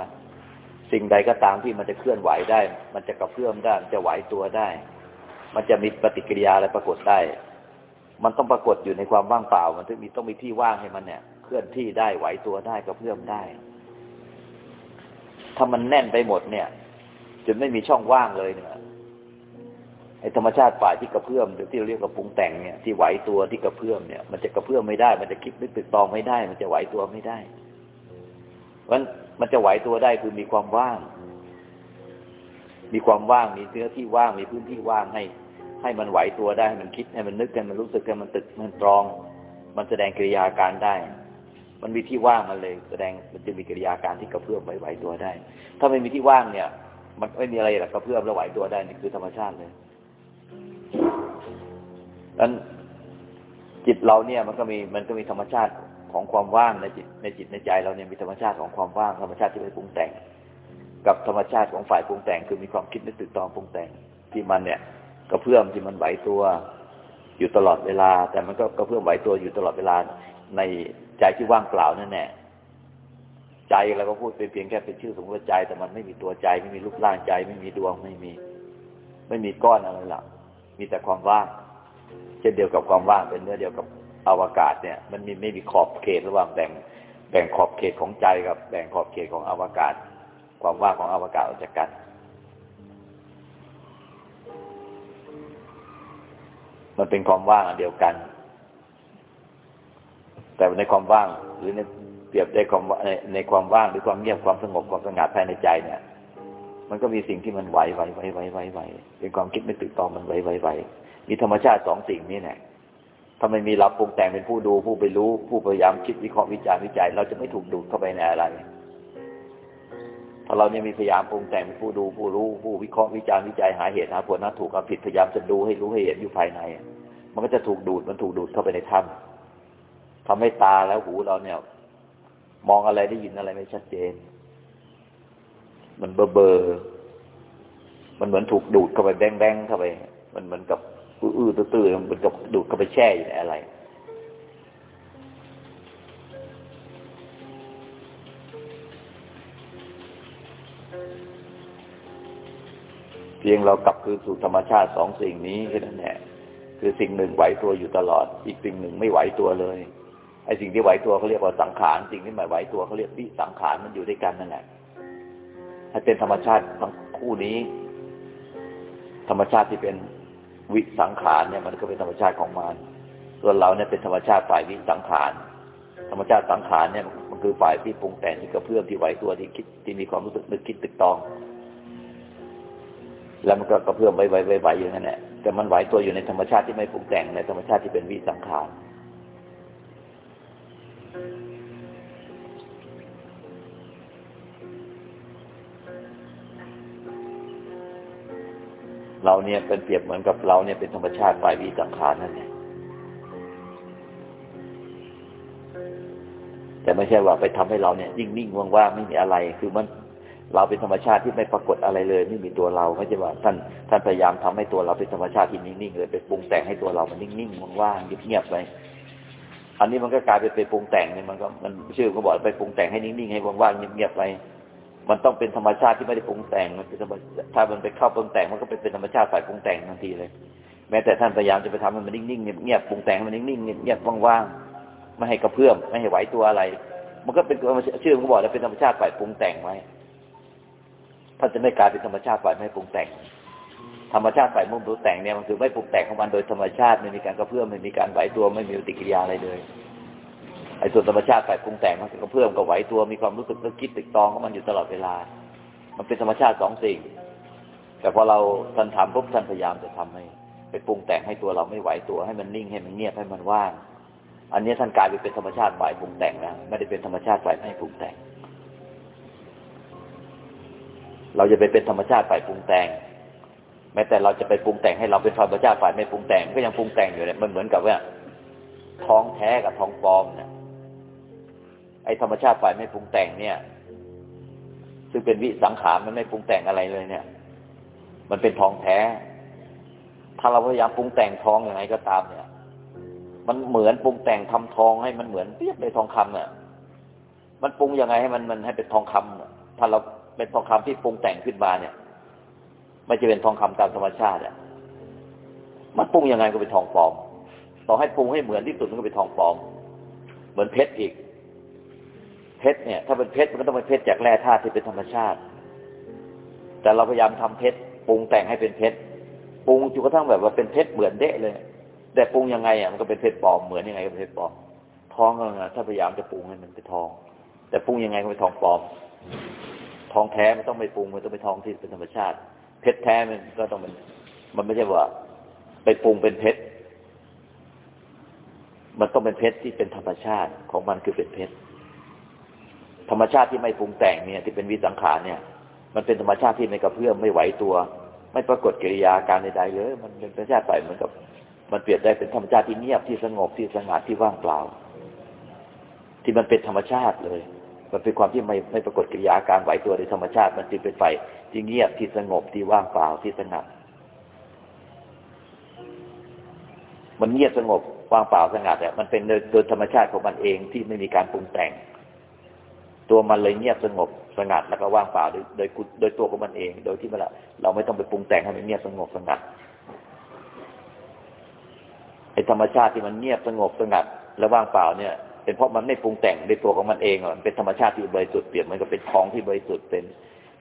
Speaker 2: สิ่งใดก็ตามที่มันจะเคลื่อนไหวได้ มันจะกระเพื่อมได้ มันจะไหวตัวได้ มันจะมีปฏิกิริยาอะไรปรากฏได้ มันต้องปรากฏอยู่ในความว่างเปล่า มันถึงมีต้องมีที่ว่างให้มันเนี่ย เคลื่อนที่ได้ไหวตัวได้กระเพื่อมได้ ถ้ามันแน่นไปหมดเนี่ย จนไม่มีช่องว่างเลยเนี่ยไอ้ธรรมชาติฝ่ายที่กระเพื่อมหรือที่เราเรียกว่าปรุงแต่งเนี่ยที่ไหวตัวที่กระเพื่อมเนี่ย มันจะกระเพื่อมไม่ได้ มันจะคิดไม่ตึกตองไม่ได้ มันจะไหวตัวไม่ได้ เพราะฉะนั้นมันจะไหวตัวได้คือมีความว่าง มีความว่างมีเนื้อที่ว่างมีพื้นที่ว่างให้ ให้มันไหวตัวได้ให้มันคิดให้มันนึกให้มันรู้สึกให้มันตึกมันตรอง มันแสดงกิริยาการได้ มันมีที่ว่างมันเลย แสดงมันจะมีกิริยาการที่กระเพื่อมไหวๆตัวได้ ถ้าไม่มีที่ว่างเนี่ย มันไม่มีอะไรหรอกกระเพื่อมแล้วไหวตัวได้นี่คือธรรมชาติเลยดังนั้นจิตเราเนี่ยมันก็มีมันก็มีธรรมชาติของความว่างในจิตในจิตในใจเราเนี่ยมีธรรมชาติของความว่างธรรมชาติที่ไม่ปรุงแต่ง กับธรรมชาติของฝ่ายปรุงแต่ง คือมีความคิดนึกตึกตองปรุงแต่งที่มันเนี่ยกระเพื่อมที่มันไหวตัวอยู่ตลอดเวลา แต่มันก็กระเพื่อมไหวตัวอยู่ตลอดเวลาในใจที่ว่างเปล่านั่นแหละใจเราก็พูดเป็นเพียงแค่เป็นชื่อสมมติว่าใจ แต่มันไม่มีตัวใจไม่มีรูปร่างใจ ไม่มีดวงไม่มี ไม่มีก้อนอะไรหรอกมีแต่ความว่างเช่นเดียวกับความว่างเป็นเนื้อเดียวกับอวกาศเนี่ย มันมีไม่มีขอบเขตระหว่างแบ่งแบ่งขอบเขตของใจกับแบ่งขอบเขตของอวกาศ ความว่างของอวกาศออกจากกัน มันเป็นความว่างอันเดียวกัน แต่ในความว่างหรือในเปรียบได้ความในในความว่างหรือความเงียบความสงบความสงัดภายในใจเนี่ย มันก็มีสิ่งที่มันไหวไหวไหวไหวไหวไหวเป็นความคิดไม่ตึกตองมันไหวไหวไหวมีธรรมชาติสองสิ่งนี้เนี่ยถ้าไม่มีเราปรุงแต่งเป็นผู้ดูผู้ไปรู้ผู้พยายามคิดวิเคราะห์วิจารณ์วิจัย เราจะไม่ถูกดูดเข้าไปในอะไร ถ้าเราเนี่ยมีพยายามปรุงแต่งเป็นผู้ดูผู้รู้ผู้วิเคราะห์วิจารณ์วิจัยหาเหตุหาผลนะถูกกับผิดพยายามจะดูให้รู้ให้เห็นอยู่ภายใน มันก็จะถูกดูดมันถูกดูดเข้าไปในถ้ำทำให้ตาแล้วหูเราเนี่ย มองอะไรได้ยินอะไรไม่ชัดเจน มันเบอเบอมันเหมือนถูกดูดเข้าไปแบงแบงเข้าไป มันเหมือนกับอื้อตื้อๆมันเหมือนกับดูดเข้าไปแช่อยู่ในอะไร เพียงเรากลับคืนสู่ธรรมชาติสองสิ่งนี้แค่นั้นแหละคือสิ่งหนึ่งไหวตัวอยู่ตลอด อีกสิ่งหนึ่งไม่ไหวตัวเลยไอ้สิ่งที่ไหวตัวเขาเรียกว่าสังขารสิ่งที่ไม่ไหวตัวเขาเรียกวิสังขารมันอยู่ด้วยกันนั่นแหละให้เป็นธรรมชาติทั้งคู่นี้ ธรรมชาติที่เป็นวิสังขารเนี่ย มันก็เป็นธรรมชาติของมันส่วนเราเนี่ยเป็นธรรมชาติฝ่ายวิสังขารธรรมชาติสังขารเนี่ยมันคือฝ่ายที่ปรุงแต่งที่กระเพื่อมที่ไหวตัวที่คิดที่มีความรู้สึกนึกคิดตึกตอง แล้วมันก็กระเพื่อมไหวไหวไหวอย่างนั้นแหละแต่มันไหวตัวอยู่ในธรรมชาติที่ไม่ปรุงแต่งในธรรมชาติที่เป็นวิสังขารเราเนี่ยเป็นเปรียบเหมือนกับเราเนี่ยเป็นธรรมชาติฝ่ายวิสังขารนั่นเองแต่ไม่ใช่ว่าไปทำให้เราเนี่ยยิ่งนิ่งว่างๆไม่มีอะไร คือมัน เราเป็นธรรมชาติที่ไม่ปรากฏอะไรเลย ไม่มีตัวเราไม่ใช่ว่าท่านท่านพยายามทำให้ตัวเราเป็นธรรมชาติที่นิ่งๆเลยไปปรุงแต่งให้ตัวเรามันนิ่งๆว่างๆเงียบๆไปอันนี้มันก็กลายเป็นไปปรุงแต่งเนี่ยมันก็มันชื่อเขาบอกไปปรุงแต่งให้นิ่งๆให้ว่างๆเงียบๆไปมันต้องเป็นธรรมชาติที่ไม่ได้ปรุงแต่งมันเป็นธรรมถ้ามันไปเข้าปรุงแต่งมันก็เป็นธรรมชาติฝ่ายปรุงแต่งทันทีเลย แม้แต่ท่านพยายามจะไปทำให้มันนิ่งๆเงียบๆปรุงแต่งให้มันนิ่งๆเงียบๆว่างๆไม่ให้กระเพื่อมไม่ให้ไหวตัวอะไร มันก็เป็นชื่อเขาบอกแล้วเป็นธรรมชาติฝ่ายปรุงแต่งไว้ ท่านจะไม่กลายเป็นธรรมชาติฝ่ายไม่ปรุงแต่ง ธรรมชาติฝ่ายมุ่งปรุงแต่งเนี่ยมันคือไม่ปรุงแต่งของมันโดยธรรมชาติไม่มีการกระเพื่อมไม่มีการไหวตัวไม่มีปฏิกิริยาอะไรเลยไอ้ส่วนธรรมชาติฝ่ายปรุงแต่งมันกระเพื่อมกับไหวตัวมีความรู้สึกนึกคิดติดตองของมันอยู่ตลอดเวลา มันเป็นธรรมชาติสองสิ่ง แต่พอเราท่านทำปุ๊บท่านพยายามจะทำให้ ไปปรุงแต่งให้ตัวเราไม่ไหวตัวให้มันนิ่งให้มันเงียบให้มันว่าง อันนี้ท่านกลายไปเป็นธรรมชาติฝ่ายปรุงแต่งแล้วไม่ได้เป็นธรรมชาติฝ่ายไม่ปรุงแต่ง เราจะไปเป็นธรรมชาติฝ่ายปรุงแต่งแม้แต่เราจะไปปรุงแต่งให้เราเป็นธรรมชาติฝ่ายไม่ปรุงแต่งก็ยังปรุงแต่งอยู่เนี่ยมันเหมือนกับว่าท้องแท้กับท้องปลอมเนี่ยไอ้ธรรมชาติฝ่ายไม่ปรุงแต่งเนี่ย ซึ่งเป็นวิสังขารมันไม่ปรุงแต่งอะไรเลยเนี่ย มันเป็นทองแท้ ถ้าเราพยายามปรุงแต่งทองอย่างไรก็ตามเนี่ย มันเหมือนปรุงแต่งทำทองให้มันเหมือนเทียบในทองคำเนี่ยมันปรุงยังไงให้มันมันให้เป็นทองคำถ้าเรา เป็นทองคำที่ปรุงแต่งขึ้นมาเนี่ย ไม่จะเป็นทองคำตามธรรมชาติอะมันปรุงยังไงก็เป็นทองปลอม ต่อให้ปรุงให้เหมือนที่สุดมันก็เป็นทองปลอม เหมือนเพชรอีก เพชรเนี่ย ถ้าเป็นเพชรมันก็ต้องเป็นเพชรจากแร่ธาตุที่เป็นธรรมชาติ แต่เราพยายามทำเพชรปรุงแต่งให้เป็นเพชรปรุงจนกระทั่งแบบว่าเป็นเพชรเหมือนเดะเลย แต่ปรุงยังไงอะมันก็เป็นเพชรปลอมเหมือนยังไงก็เป็นเพชรปลอมทองก็ถ้าพยายามจะปรุงให้มันเป็นทอง แต่ปรุงยังไงก็เป็นทองปลอม ทองแท้มันต้องไม่ปรุงมันต้องเป็นทองที่เป็นธรรมชาติ เพชรแท้มันก็ต้องเป็นมันไม่ใช่ว่า ไปปรุงเป็นเพชรมันต้องเป็นเพชรที่เป็นธรรมชาติของมันคือเป็นเพชรธรรมชาติที่ไม่ปรุงแต่งเนี่ย ที่เป็นวิสังขารเนี่ย มันเป็นธรรมชาติที่ไม่กระเพื่อมไม่ไหวตัว ไม่ปรากฏกิริยาการใดๆเลยมันเป็นธรรมชาติไปเหมือนกับ มันเปรียบได้เป็นธรรมชาติที่เงียบที่สงบที่สงัดที่ว่างเปล่า ที่มันเป็นธรรมชาติเลย มันเป็นความที่ไม่ไม่ปรากฏกิริยาการไหวตัวในธรรมชาติมันจึงเป็นไฟที่เงียบที่สงบที่ว่างเปล่าที่สงัดมันเงียบสงบว่างเปล่าสงัดเนี่ยมันเป็นโดยธรรมชาติของมันเองที่ไม่มีการปรุงแต่ง ตัวมันเลยเงียบสงบสงัดแล้วก็ว่างเปล่าโดยโดยโดยตัวของมันเอง โดยที่มันเราไม่ต้องไปปรุงแต่งให้มันเงียบสงบสงัดไอ้ธรรมชาติที่มันเงียบสงบสงัด และว่างเปล่าเนี่ย เป็นเพราะมันไม่ปรุงแต่งในตัวของมันเองมันเป็นธรรมชาติที่บริสุทธิ์เปรียบเหมือนกับเป็นทองที่บริสุทธิ์เป็น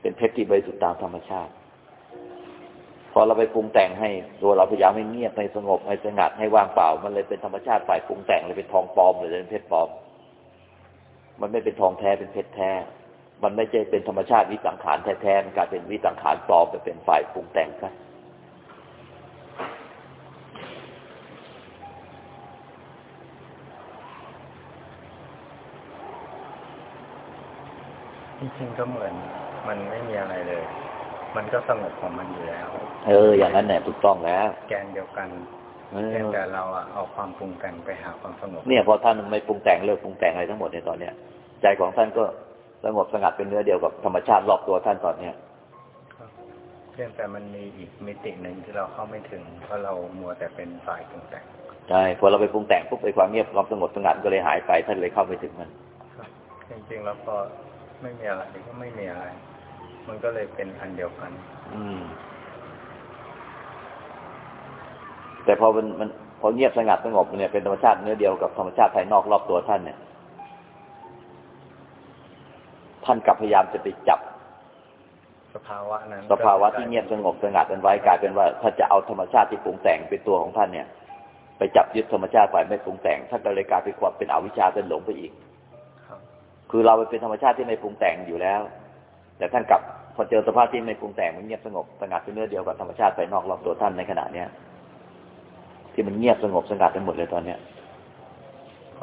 Speaker 2: เป็นเพชรที่บริสุทธิ์ตามธรรมชาติ พอเราไปปรุงแต่งให้ตัวเราพยายามให้เงียบให้สงบให้สงัดให้ว่างเปล่า มันเลยเป็นธรรมชาติฝ่ายปรุงแต่งเลยเป็นทองปลอมเลยเป็นเพชรปลอม มันไม่เป็นทองแท้เป็นเพชรแท้ มันไม่ใช่เป็นธรรมชาติวิสังขารแท้ๆมันกลายเป็นวิสังขารปลอมไปเป็นฝ่ายปรุงแต่งซะ
Speaker 3: จริงๆก็เหมือน มันไม่มีอะไรเลย มันก็สงบของมันอยู่แล้ว
Speaker 2: เออ อย่างนั้นแหละถูกต้องแล้ว
Speaker 3: แกนเดียวกัน
Speaker 2: เออ
Speaker 3: เพียงแต่เราอะเอาความปรุงแต่งไปหาความสงบ
Speaker 2: เนี่ยพอท่านไม่ปรุงแต่งเลิกปรุงแต่งอะไรทั้งหมดในตอนเนี้ยใจของท่านก็สงบสงัดเป็นเนื้อเดียวกับธรรมชาติรอบตัวท่านตอนเนี้ย
Speaker 3: ครับเพียงแต่มันมีอีกมิติหนึ่งที่เราเข้าไม่ถึงเพราะเรามัวแต่เป็นฝ่ายปรุงแต่ง
Speaker 2: ใช่พอเราไปปรุงแต่งปุ๊บไอ้ความเงียบความสงบสงัดก็เลยหายไปท่านเลยเข้าไม่ถึงมัน
Speaker 3: ครับจริงๆแล้วก็ ไม่มีอะไรก็ไม่มีอะไร มันก็เลยเป็นอันเดียวกัน
Speaker 2: อืม แต่พอมันมันพอเงียบสงัดสงบเนี่ยเป็นธรรมชาติเนื้อเดียวกับธรรมชาติภายนอกรอบตัวท่านเนี่ย ท่านกลับพยายามจะไปจับ
Speaker 3: สภาวะนั้น
Speaker 2: สภาวะที่เงียบสงบสงัดนั้นไว้กลายเป็นว่าถ้าจะเอาธรรมชาติที่ปรุงแต่งเป็นตัวของท่านเนี่ย ไปจับยึดธรรมชาติฝ่ายไม่ปรุงแต่งท่านก็เลยกลายเป็นความเป็นอวิชชาเป็นหลงไปอีก
Speaker 3: ครับ
Speaker 2: คือเราเป็นธรรมชาติที่ไม่ปรุงแต่งอยู่แล้ว แต่ท่านกลับพอเจอสภาพที่ไม่ปรุงแต่งมันเงียบสงบสงัดเป็นเนื้อเดียวกับธรรมชาติภายนอกรอบตัวท่านในขณะเนี้ยที่มันเงียบสงบสงัดไปหมดเลยตอนเนี้ย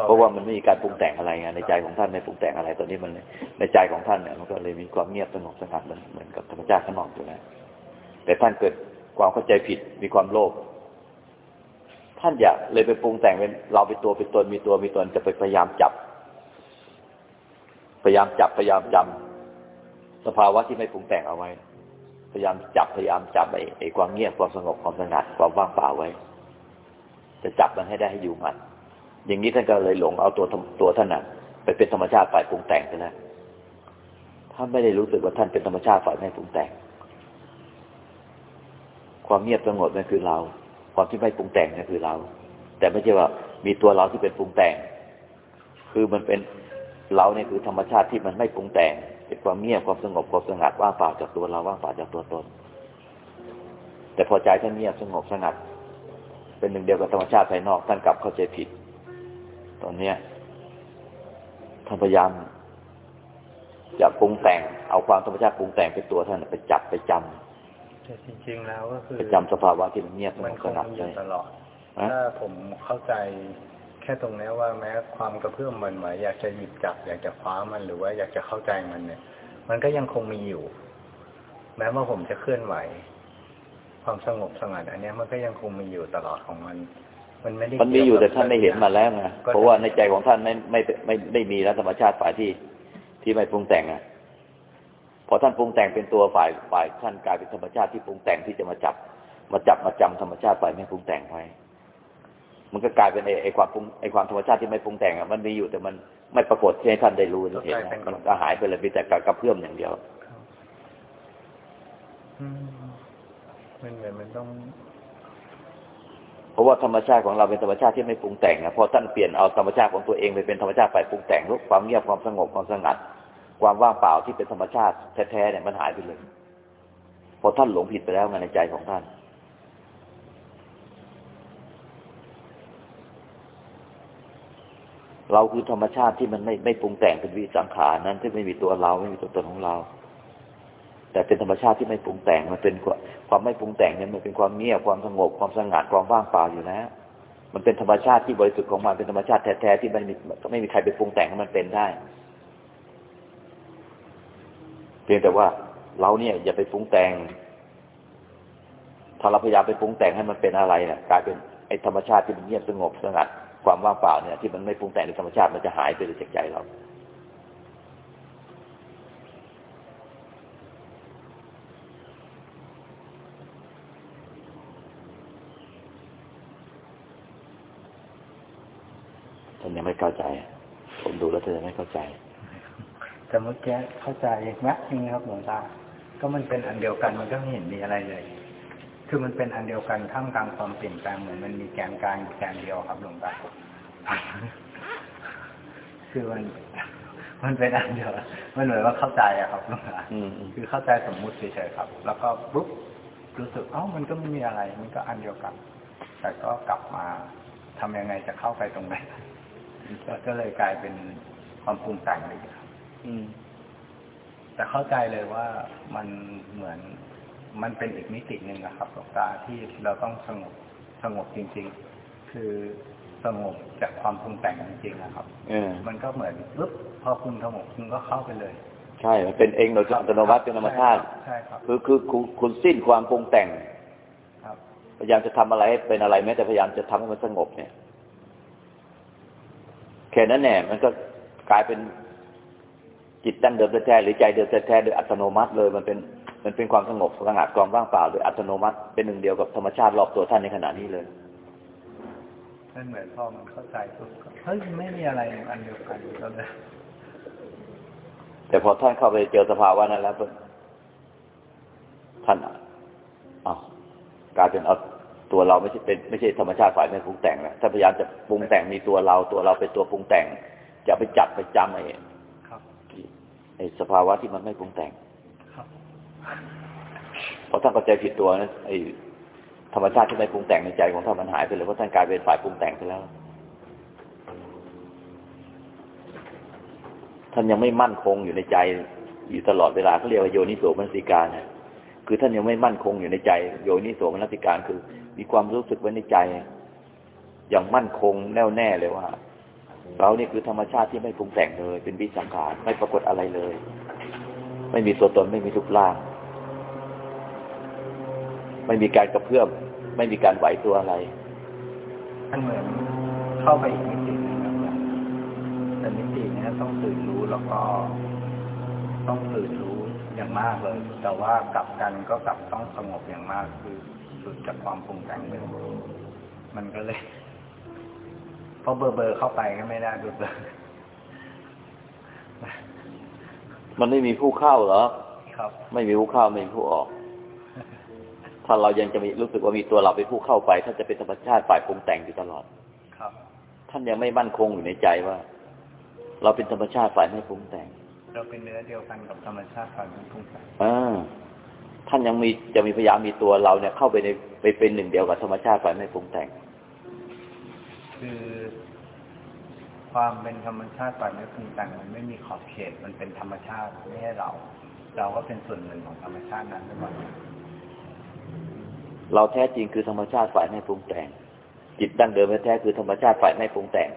Speaker 2: เพราะว่ามันไม่มีการปรุงแต่งอะไรไงในใจของท่านไม่ปรุงแต่งอะไร ตอนนี้มันในใจของท่านเนี่ยมันก็เลยมีความเงียบสงบสงัดเหมือนกับธรรมชาติข้างนอกอยู่แล้วแต่ท่านเกิดความเข้าใจผิดมีความโลภท่านอยากเลยไปปรุงแต่งเป็นเราเป็นตัวเป็นตนมีตัวมีตนจะไปพยายามจับ พยายามจับพยายามจำสภาวะที่ไม่ปรุงแต่งเอาไว้ พยายามจับพยายามจับไอ้ไอ้ความเงียบความสงบความสงัดความว่างเปล่าไว้ จะจับมันให้ได้ให้อยู่มันอย่างนี้ท่านก็เลยหลงเอาตัวตัวท่านน่ะไปเป็นธรรมชาติฝ่ายปรุงแต่งไปแล้วท่านไม่ได้รู้สึกว่าท่านเป็นธรรมชาติฝ่ายไม่ปรุงแต่ง ความเงียบสงบนั่นคือเรา ความที่ไม่ปรุงแต่งนั่นคือเรา แต่ไม่ใช่ว่ามีตัวเราที่เป็นปรุงแต่ง คือมันเป็น เราเนี่ยคือธรรมชาติที่มันไม่ปรุงแต่งเป็นความเงียบความสงบความสงัดว่างเปล่าจากตัวเราว่างเปล่าจากตัวตน แต่พอใจท่านเงียบสงบสงัด เป็นหนึ่งเดียวกับธรรมชาติภายนอกท่านกลับเข้าใจผิด ตอนเนี้ยท่านพยายามจะปรุงแต่ง เอาความธรรมชาติปรุงแต่งเป็นตัวท่านไปจับไปจำ
Speaker 3: แต่จริง ๆ แล้วก็คือ
Speaker 2: ไปจำสภาวะที่มันเงียบส
Speaker 3: มั
Speaker 2: ง
Speaker 3: น
Speaker 2: บ
Speaker 3: ค
Speaker 2: ส
Speaker 3: ง
Speaker 2: งัด
Speaker 3: มีอ
Speaker 2: เล
Speaker 3: ยู่
Speaker 2: ย
Speaker 3: ตลอด
Speaker 2: ฮะ
Speaker 3: ถ้าผมเข้าใจแค่ตรงนี้ว่าแม้ความกระเพื่อมมันหมายอยากจะหยิบจับ อยากจะคว้ามันหรือว่าอยากจะเข้าใจมันเนี่ย มันก็ยังคงมีอยู่ แม้ว่าผมจะเคลื่อนไหว ความสงบสงัดอันเนี้ยมันก็ยังคงมีอยู่ตลอดของมัน มันไม่ได้
Speaker 2: มันมีอยู่แต่ท่านไม่เห็นมาแล้วไง
Speaker 3: ก็
Speaker 2: เพราะว่าในใจของท่านไม่ไม่ไม่ไม่ได้มีแล้วธรรมชาติฝ่ายที่ที่ไม่ปรุงแต่งอะพอท่านปรุงแต่งเป็นตัวฝ่ายฝ่ายท่านกลายเป็นธรรมชาติที่ปรุงแต่งที่จะมาจับ มาจับมาจำธรรมชาติฝ่ายไม่ปรุงแต่งไว้ มันก็กลายเป็นไอ้ไอ้ความปรุงไอ้ความธรรมชาติที่ไม่ปรุงแต่งอะมันมีอยู่แต่มันไม่ปรากฏให้ท่านได้รู้ได้เห็นนะมันก็หายไปเลยมีแต่กระเพื่อมอย่างเดียว
Speaker 3: อืมมันเหมือนมันต้อง
Speaker 2: เพราะว่าธรรมชาติของเราเป็นธรรมชาติที่ไม่ปรุงแต่งอะพอท่านเปลี่ยนเอาธรรมชาติของตัวเองไปเป็นธรรมชาติฝ่ายปรุงแต่งรู้ความเงียบความสงบความสงัด ความว่างเปล่าที่เป็นธรรมชาติแท้ๆเนี่ยมันหายไปเลยพอท่านหลงผิดไปแล้วไงในใจของท่าน เราคือธรรมชาติที่มันไม่ไม่ปรุงแต่งเป็นวิสังขารนั้นที่ไม่มีตัวเราไม่มีตัวตนของเรา แต่เป็นธรรมชาติที่ไม่ปรุงแต่งมันเป็นความไม่ปรุงแต่งเนี่ยมันเป็นความเงียบความสงบความสงัดความว่างเปล่าอยู่แล้ว มันเป็นธรรมชาติที่บริสุทธิ์ของมันเป็นธรรมชาติแท้ๆที่มันมีไม่มีใครไปปรุงแต่งให้มันเป็นได้ เพียงแต่ว่าเราเนี่ย อย่าไปปรุงแต่งถ้าเราพยายามไปปรุงแต่งให้มันเป็นอะไรเนี่ยกลายเป็นไอ้ธรรมชาติที่มันเงียบสงบสงัด ความว่างเปล่าเนี่ย ที่มันไม่ปรุงแต่งในธรรมชาติมันจะหายไปจากใจเราท่านยังไม่เข้าใจ ผมดูแล้วท่านยังไม่เข้าใจ
Speaker 3: แต่เมื่อกี้เข้าใจแวบนึงครับหลวงตา ก็มันเป็นอันเดียวกันมันก็ไม่เห็นมีอะไรเลย คือมันเป็นอันเดียวกันท่ามกลางความเปลี่ยนแปลงเหมือนมันมีแกนกลางอยู่แกนเดียวครับหลวงตาคือมันมันเป็นอันเดียวมันเหมือนว่าเข้าใจอะครับหลวงตา
Speaker 2: อืมอืม
Speaker 3: คือเข้าใจสมมุติเฉยๆครับ แล้วก็ปุ๊บรู้สึกเอ้ามันก็ไม่มีอะไร มันก็อันเดียวกัน แต่ก็กลับมาทำยังไงจะเข้าไปตรงไหนก็เลยกลายเป็นความปรุงแต่งเลยครับ
Speaker 2: อืม
Speaker 3: แต่เข้าใจเลยว่ามันเหมือน มันเป็นอีกมิติหนึ่งนะครับหลวงตาที่เราต้องสงบสงบจริง ๆ คือสงบจากความปรุงแต่งจริงๆนะครับ
Speaker 2: เออ
Speaker 3: มันก็เหมือนปุ๊บพอคุณสงบคุณก็เข้าไปเลย
Speaker 2: ใช่มันเป็นเองโดยอัตโนมัติเป็นธรรมชาติ
Speaker 3: ใช่ครับ
Speaker 2: คือคือคุณคุณสิ้นความปรุงแต่ง
Speaker 3: ครับ
Speaker 2: พยายามจะทำอะไรให้เป็นอะไรแม้แต่พยายามจะทำให้มันสงบเนี่ยแค่นั้นแน่มันก็กลายเป็นจิตดั้งเดิมแท้ๆหรือใจเดิมแท้ๆโดยอัตโนมัติเลยมันเป็น มันเป็นความสงบสงัดความว่างเปล่าโดยอัตโนมัติเป็นหนึ่งเดียวกับธรรมชาติรอบตัวท่านในขณะนี้เลย
Speaker 3: นั่นเหมือนพอมันเข้าใจปุ๊บก็เฮ้ยไม่มีอะไรอันเดียวกันก็เลย
Speaker 2: แต่พอท่านเข้าไปเจอสภาวะนั้นแล้วปุ๊บท่านอ้าวกลายเป็นเอาตัวเราไม่ใช่เป็นไม่ใช่ธรรมชาติฝ่ายไม่ปรุงแต่งแล้วถ้าพยายามจะปรุงแต่งมีตัวเรา ตัวเราเป็นตัวปรุงแต่ง จะไปจับไปจำไอ้
Speaker 3: ครับ
Speaker 2: ไอ้สภาวะที่มันไม่ปรุงแต่ง
Speaker 3: ครับ
Speaker 2: เพราะท่านเข้าใจผิดตัวนะไอ้ธรรมชาติที่ไม่ปรุงแต่งในใจของท่านมันหายไปเลยเพราะท่านกลายเป็นฝ่ายปรุงแต่งไปแล้ว ท่านยังไม่มั่นคงอยู่ในใจอยู่ตลอดเวลาเขาเรียกว่าโยนิโสมนสิการนะคือท่านยังไม่มั่นคงอยู่ในใจ โยนิโสมนสิการคือ มีความรู้สึกไว้ในใจ อย่างมั่นคงแน่วแน่เลยว่าเรานี่คือธรรมชาติที่ไม่ปรุงแต่งเลย เป็นวิสังขารไม่ปรากฏอะไรเลย ไม่มีตัวตนไม่มีทุกร่าง ไม่มีการกระเพื่อม ไม่มีการไหวตัวอะไร
Speaker 3: มันเหมือนเข้าไปอีกมิติหนึงนะครับแต่มิติเนี้ยต้องตื่นรู้แล้วก็ต้องตื่นรู้อย่างมากเลย แต่ว่ากลับกันก็กลับต้องสงบอย่างมากคือหลุดจากความปรุงแต่งไปมันก็เลยเพราะเบอร์เบอร์เข้าไปก็ไม่ได้เบอร์เบอร์
Speaker 2: มันไม่มีผู้เข้าเหรอ
Speaker 3: ครับ
Speaker 2: ไม่มีผู้เข้าไม่มีผู้ออก ถ้าเรายังจะมีรู้สึกว่ามีตัวเราเป็นผู้เข้าไปถ้าจะเป็นธรรมชาติฝ่ายปรุงแต่งอยู่ตลอด
Speaker 3: ครับ
Speaker 2: ท่านยังไม่มั่นคงอยู่ในใจว่า เราเป็นธรรมชาติฝ่ายไม่ปรุงแต่ง
Speaker 3: เราเป็นเนื้อเดียวกันกับธรรมชาติความเป็นปรุงแต่ง
Speaker 2: อ่าท่านยังมีจะมีพยายามมีตัวเราเนี่ยเข้าไปในไปเป็นหนึ่งเดียวกับธรรมชาติฝ่ายไม่ปรุงแต่ง
Speaker 3: คือความเป็นธรรมชาติฝ่ายไม่ปรุงแต่งมันไม่มีขอบเขตมันเป็นธรรมชาติไม่ใช่เรา เราก็เป็นส่วนหนึ่งของธรรมชาตินั้นหรือเปล่า
Speaker 2: เราแท้จริงคือธรรมชาติฝ่ายไม่ปรุงแต่ง จิตดั้งเดิมแท้ๆคือธรรมชาติฝ่ายไม่ปรุงแต่ง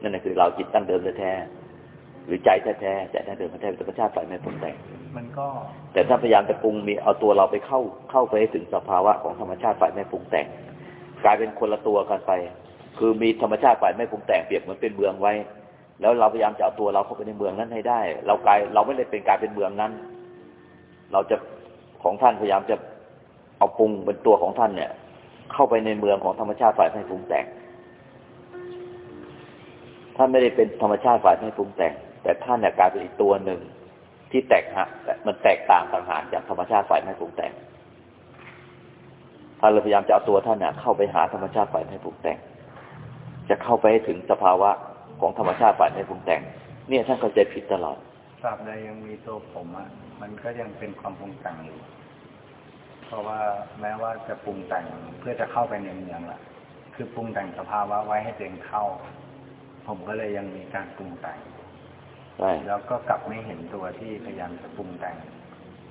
Speaker 2: นั่นแหละคือเราจิตดั้งเดิมแท้ๆหรือใจแท้ๆใจดั้งเดิมแท้ๆเป็นธรรมชาติฝ่ายไม่ปรุงแต่ง
Speaker 3: มันก็
Speaker 2: แต่ถ้าพยายามจะปรุงมีเอาตัวเราไปเข้าเข้าไปให้ถึงสภาวะของธรรมชาติฝ่ายไม่ปรุงแต่ง กลายเป็นคนละตัวกันไป คือมีธรรมชาติฝ่ายไม่ปรุงแต่งเปรียบเหมือนเป็นเมืองไว้ แล้วเราพยายามจะเอาตัวเราเข้าไปในเมืองนั้นให้ได้ เรากลายเราไม่ได้เป็นกลายเป็นเมืองนั้น เราจะของท่านพยายามจะ เอาปรุงเป็นตัวของท่านเนี่ย เข้าไปในเมืองของธรรมชาติฝ่ายไม่ปรุงแต่ง ท่านไม่ได้เป็นธรรมชาติฝ่ายไม่ปรุงแต่ง แต่ท่านเนี่ยกลายเป็นอีกตัวหนึ่งที่แตกหักมันแตกต่างต่างหากจากธรรมชาติฝ่ายไม่ปรุงแต่งท่านเลยพยายามจะเอาตัวท่านเนี่ยเข้าไปหาธรรมชาติฝ่ายไม่ปรุงแต่ง จะเข้าไปให้ถึงสภาวะของธรรมชาติฝ่ายไม่ปรุงแต่ง เนี่ยท่านเข้าใจผิดตลอด
Speaker 3: ตราบใดยังมีตัวผมอะ มันก็ยังเป็นความปรุงแต่งอยู่ เพราะว่าแม้ว่าจะปรุงแต่งเพื่อจะเข้าไปในเมืองละคือปรุงแต่งสภาวะไว้ให้ตัวเองเข้า ผมก็เลยยังมีการปรุงแต่ง
Speaker 2: ใช่
Speaker 3: แล้วก็กลับไม่เห็นตัวที่พยายามจะปรุงแต่ง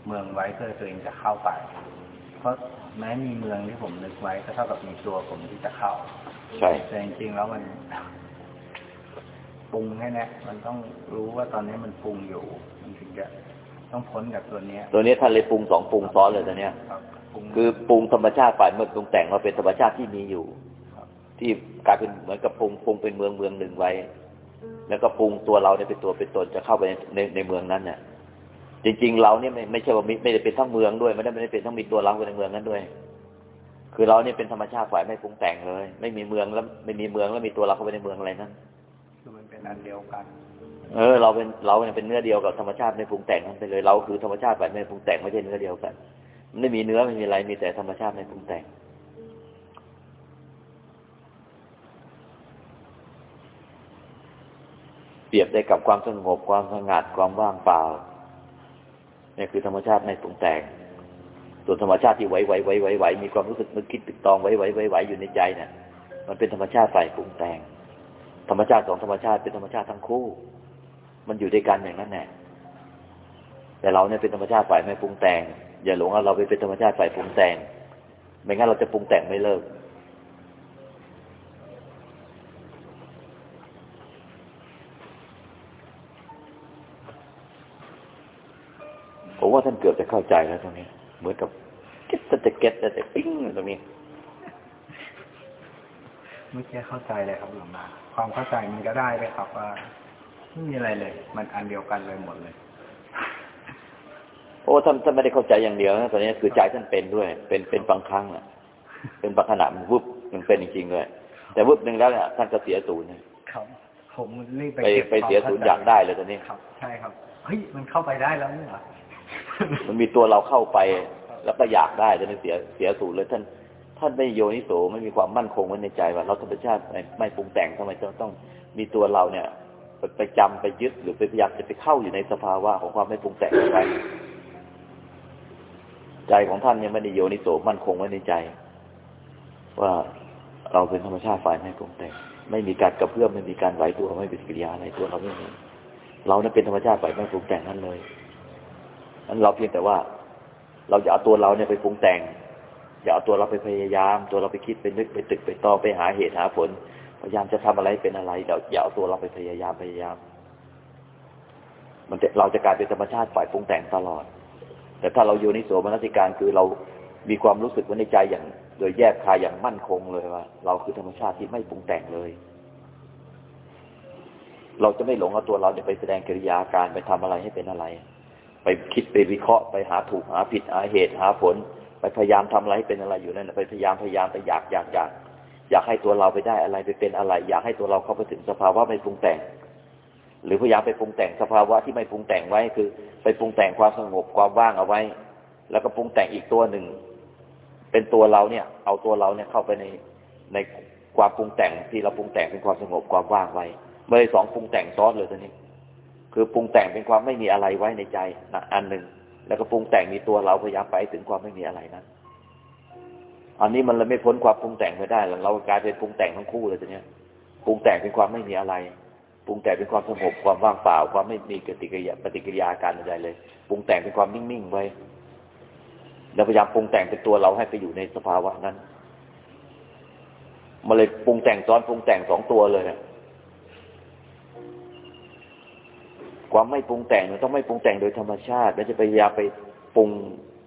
Speaker 3: เมืองไว้เพื่อตัวเองจะเข้าไป เพราะแม้มีเมืองที่ผมนึกไว้ก็เท่ากับมีตัวผมที่จะเข้า
Speaker 2: ใช่
Speaker 3: แต่จริงๆแล้วมันปรุงแค่เนี้ยมันต้องรู้ว่าตอนนี้มันปรุงอยู่ มันถึงจะ ต้องพ้นจากตัวเนี้ย
Speaker 2: ตัวนี้ท่านเลยปรุงสองปรุงซ้อนเลยตัวเนี้ย
Speaker 3: ครับปรุง
Speaker 2: คือปรุงธรรมชาติฝ่ายเมื่อปรุงแต่งมาเป็นธรรมชาติที่มีอยู่
Speaker 3: ครับ
Speaker 2: ที่กลายเป็นเหมือนกับปรุงปรุงเป็นเมืองเมืองหนึ่งไว้ แล้วก็ปรุงตัวเราเนี่ยเป็นตัวเป็นตนจะเข้าไปในในในเมืองนั้นเนี่ยจริง ๆ เราเนี่ยไม่ไม่ใช่ว่ามีไม่ได้เป็นทั้งเมืองด้วยไม่ได้ไม่ได้เป็นทั้งมีตัวเราในเมืองนั้นด้วย คือเราเนี่ยเป็นธรรมชาติฝ่ายไม่ปรุงแต่งเลย ไม่มีเมืองแล้วไม่มีเมืองแล้วมีตัวเราเข้าไปในเมืองอะไรนั้น
Speaker 3: คือมันเป็นอันเดียวกัน
Speaker 2: เออ เราเป็นเราเนี่ยเป็นเนื้อเดียวกับธรรมชาติไม่ปรุงแต่งนั้นไปเลย เราคือธรรมชาติฝ่ายไม่ปรุงแต่งไม่ใช่เนื้อเดียวกันมันไม่มีเนื้อไม่มีอะไรมีแต่ธรรมชาติไม่ปรุงแต่งเปรียบได้กับความสงบความสงัดความว่างเปล่าเนี่ยคือธรรมชาติไม่ปรุงแต่ง ส่วนธรรมชาติที่ไหวไหวไหวไหวไหวมีความรู้สึกนึกคิดตึกตองไหวไหวไหวไหวอยู่ในใจเนี่ยมันเป็นธรรมชาติฝ่ายปรุงแต่ง ธรรมชาติสองธรรมชาติเป็นธรรมชาติทั้งคู่ มันอยู่ด้วยกันอย่างนั้นแหละแต่เราเนี่ยเป็นธรรมชาติฝ่ายไม่ปรุงแต่ง อย่าหลงว่าเราไปเป็นธรรมชาติฝ่ายปรุงแต่ง ไม่งั้นเราจะปรุงแต่งไม่เลิก ผมว่าท่านเกือบจะเข้าใจแล้วตรงนี้ เหมือนกับเก็ตจะเก็ตแต่ปิ้งตรงนี้
Speaker 3: เมื่อกี้เข้าใจเลยครับหลวงตาความเข้าใจมันก็ได้เลยครับว่า ไม่มีอะไรเลย มันอันเดียวกันเลยหมดเลย
Speaker 2: โอ้ท่านท่านไม่ได้เข้าใจอย่างเดียวนะตอนนี้คือใจท่านเป็นด้วย เป็นเป็นบางครั้งอะ เป็นบางขณะมันวุบมันเป็นจริงๆด้วย แต่วุบหนึ่งแล้วเนี่ยท่านก็เสียศูนย์นะครับ
Speaker 3: ผมรีบไป
Speaker 2: ไป
Speaker 3: เก็บ
Speaker 2: ไปเสีย
Speaker 3: ควม
Speaker 2: ศูนย์
Speaker 3: ข้ใจ
Speaker 2: อยากได้เลยตอนนี้
Speaker 3: ครับใช่ครับเฮ้ยมันเข้าไปได้แล้วนี่หรอ
Speaker 2: มันมีตัวเราเข้าไป แล้วก็อยากได้จะไม่เสียเสียศูนย์เลยท่าน ท่านไม่โยนิโสไม่มีความมั่นคงไว้ในใจว่า เราธรรมชาติไม่ไม่ปรุงแต่งทำไมจะต้องมีตัวเราเนี่ย ไปไปจำไปยึดหรือไปพยายามจะไปเข้าอยู่ในสภาวะของความไม่ปรุงแต่งไปใจของท่านยังไม่ได้โยนิโสมั่นคงไว้ในใจ ว่าเราเป็นธรรมชาติฝ่ายไม่ปรุงแต่ง ไม่มีการกระเพื่อมไม่มีการไหวตัวไม่มีกิริยาอะไรตัวเราไม่มีเรานั้นเป็นธรรมชาติฝ่ายไม่ปรุงแต่งนั่นเลยนั้นเราเพียงแต่ว่า เราจะเอาตัวเราเนี่ยไปปรุงแต่งอย่าเอาตัวเราไปพยายาม ตัวเราไปคิดไปนึกไปตึกไปตอไปหาเหตุหาผล พยายามจะทำอะไรเป็นอะไรเราอย่าเอาตัวเราไปพยายามพยายาม มันเราจะกลายเป็นธรรมชาติฝ่ายปรุงแต่งตลอด แต่ถ้าเราอยู่ในโสมนสิการคือเรามีความรู้สึกไว้ในใจอย่าง โดยแยกคายอย่างมั่นคงเลยว่า เราคือธรรมชาติที่ไม่ปรุงแต่งเลย เราจะไม่หลงเอาตัวเราเนี่ยไปแสดงกิริยาการไปทำอะไรให้เป็นอะไร ไปคิดไปวิเคราะห์ไปหาถูกหาผิดหาเหตุหาผล ไปพยายามทำอะไรให้เป็นอะไรอยู่นั่นไปพยายามพยายามไปอยากอยากอยาก อยากให้ตัวเราไปได้อะไรไปเป็นอะไร อยากให้ตัวเราเข้าไปถึงสภาวะไม่ปรุงแต่ง หรือพยายามไปปรุงแต่งสภาวะที่ไม่ปรุงแต่งไว้คือ ไปปรุงแต่งความสงบความว่างเอาไว้ แล้วก็ปรุงแต่งอีกตัวหนึ่ง เป็นตัวเราเนี่ย เอาตัวเราเนี่ยเข้าไปในในความปรุงแต่งที่เราปรุงแต่งเป็นความสงบความว่างไว้ไม่ได้สองปรุงแต่งซ้อนเลยตัวนี้ คือปรุงแต่งเป็นความไม่มีอะไรไว้ในใจนะอันหนึ่งแล้วก็ปรุงแต่งมีตัวเราพยายามไปถึงความไม่มีอะไรนั้น อันนี้มันเลยไม่พ้นความปรุงแต่งไม่ได้เรากลายเป็นปรุงแต่งทั้งคู่เลยตัวเนี้ยปรุงแต่งเป็นความไม่มีอะไรปรุงแต่งเป็นความสงบความว่างเปล่า ความไม่มีปฏิกิริยาปฏิกิริยาการใดเลยปรุงแต่งเป็นความนิ่งๆไว้แล้วพยายามปรุงแต่งเป็นตัวเราให้ไปอยู่ในสภาวะนั้นมันเลยปรุงแต่งซ้อนปรุงแต่งสองตัวเลยเนี่ยความไม่ปรุงแต่งมันต้องไม่ปรุงแต่งโดยธรรมชาติ แล้วจะพยายามไปปรุง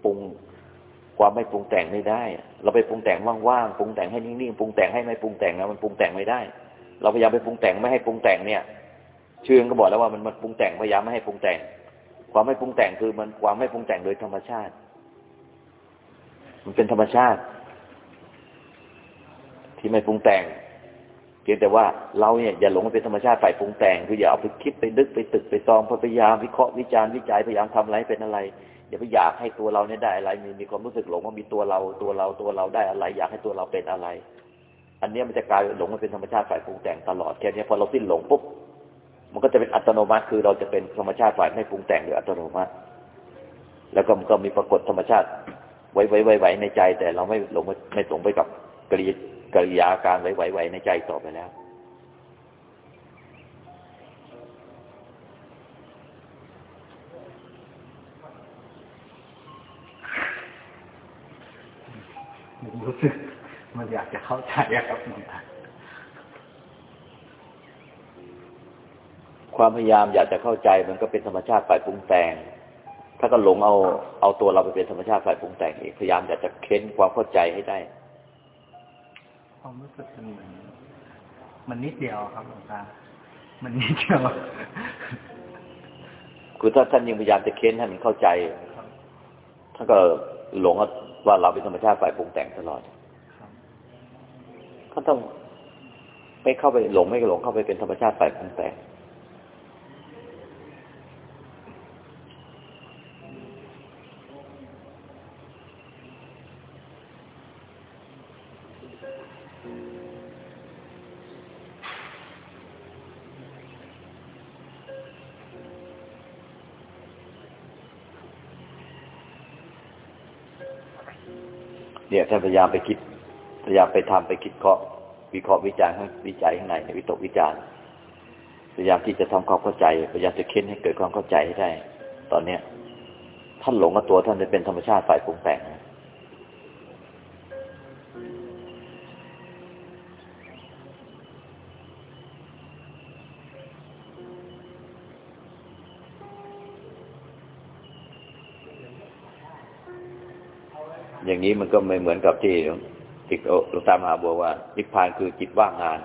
Speaker 2: ปรุง ความไม่ปรุงแต่งไม่ได้ เราไปปรุงแต่งว่างๆปรุงแต่งให้นิ่งๆปรุงแต่งให้ไม่ปรุงแต่งนะมันปรุงแต่งไม่ได้ เราพยายามไปปรุงแต่งไม่ให้ปรุงแต่งเนี่ย เชื่อก็บอกแล้วว่ามันมันปรุงแต่งพยายามไม่ให้ปรุงแต่ง ความไม่ปรุงแต่งคือมันความไม่ปรุงแต่งโดยธรรมชาติ มันเป็นธรรมชาติ ที่ไม่ปรุงแต่งเพียงแต่ว่าเราเนี่ยอย่าหลงเป็นธรรมชาติฝ่ายปรุงแต่งคืออย่าเอาไปคิดไปนึกไปตึกไปตองพยายามวิเคราะห์วิจารณ์วิจัยพยายามทำอะไรเป็นอะไร อย่าไปอยากให้ตัวเราเนี่ยได้อะไร มีมีความรู้สึกหลงว่ามีตัวเราตัวเราตัวเราได้อะไร อยากให้ตัวเราเป็นอะไร อันนี้มันจะกลายหลงมาเป็นธรรมชาติฝ่ายปรุงแต่งตลอดแค่นี้พอเราสิ้นหลงปุ๊บมันก็จะเป็นอัตโนมัติ คือเราจะเป็นธรรมชาติฝ่ายไม่ปรุงแต่งโดยอัตโนมัติ แล้วก็มันก็มีปรากฏธรรมชาติ ไว้ไว้ไว้ไว้ในใจ แต่เราไม่หลงไม่หลงไปกับกริยกริยาการไว้ไว้ไว้ในใจต่อไปแล้ว
Speaker 3: รู้สึกมันอยากจะเข้าใจอะครับหลวงตา
Speaker 2: ความพยายามอยากจะเข้าใจมันก็เป็นธรรมชาติฝ่ายปรุงแต่ง ถ้าก็หลงเอาเอาตัวเราไปเป็นธรรมชาติฝ่ายปรุงแต่งอีกพยายามอยากจะเค้นความเข้าใจให้ได้
Speaker 3: ความรู้สึกมันเหมือนมันนิดเดียวครับหลวงตา มันนิดเดียว
Speaker 2: คือถ้าท่านยังพยายามจะเค้นให้มันเข้าใจท่านก็หลง ว่าเราเป็นธรรมชาติฝ่ายปรุงแต่งตลอด
Speaker 3: ครับ
Speaker 2: ท่านต้องไม่เข้าไปหลงไม่หลงเข้าไปเป็นธรรมชาติฝ่ายปรุงแต่ง เนี่ยถ้าพยายามไปคิดพยายามไปทำไปคิดเคาะวิเคราะห์วิจารณ์ข้างวิจัยข้างในในวิตกวิจารณ์พยายามที่จะทำความเข้าใจพยายามจะเค้นให้เกิดความเข้าใจให้ได้ ตอนเนี้ยท่านหลงกับตัวท่านจะเป็นธรรมชาติฝ่ายปรุงแต่งนะ อย่างนี้มันก็ไม่เหมือนกับที่ติดหลวงตามหาบัวว่านิพพานคือจิตว่างงาน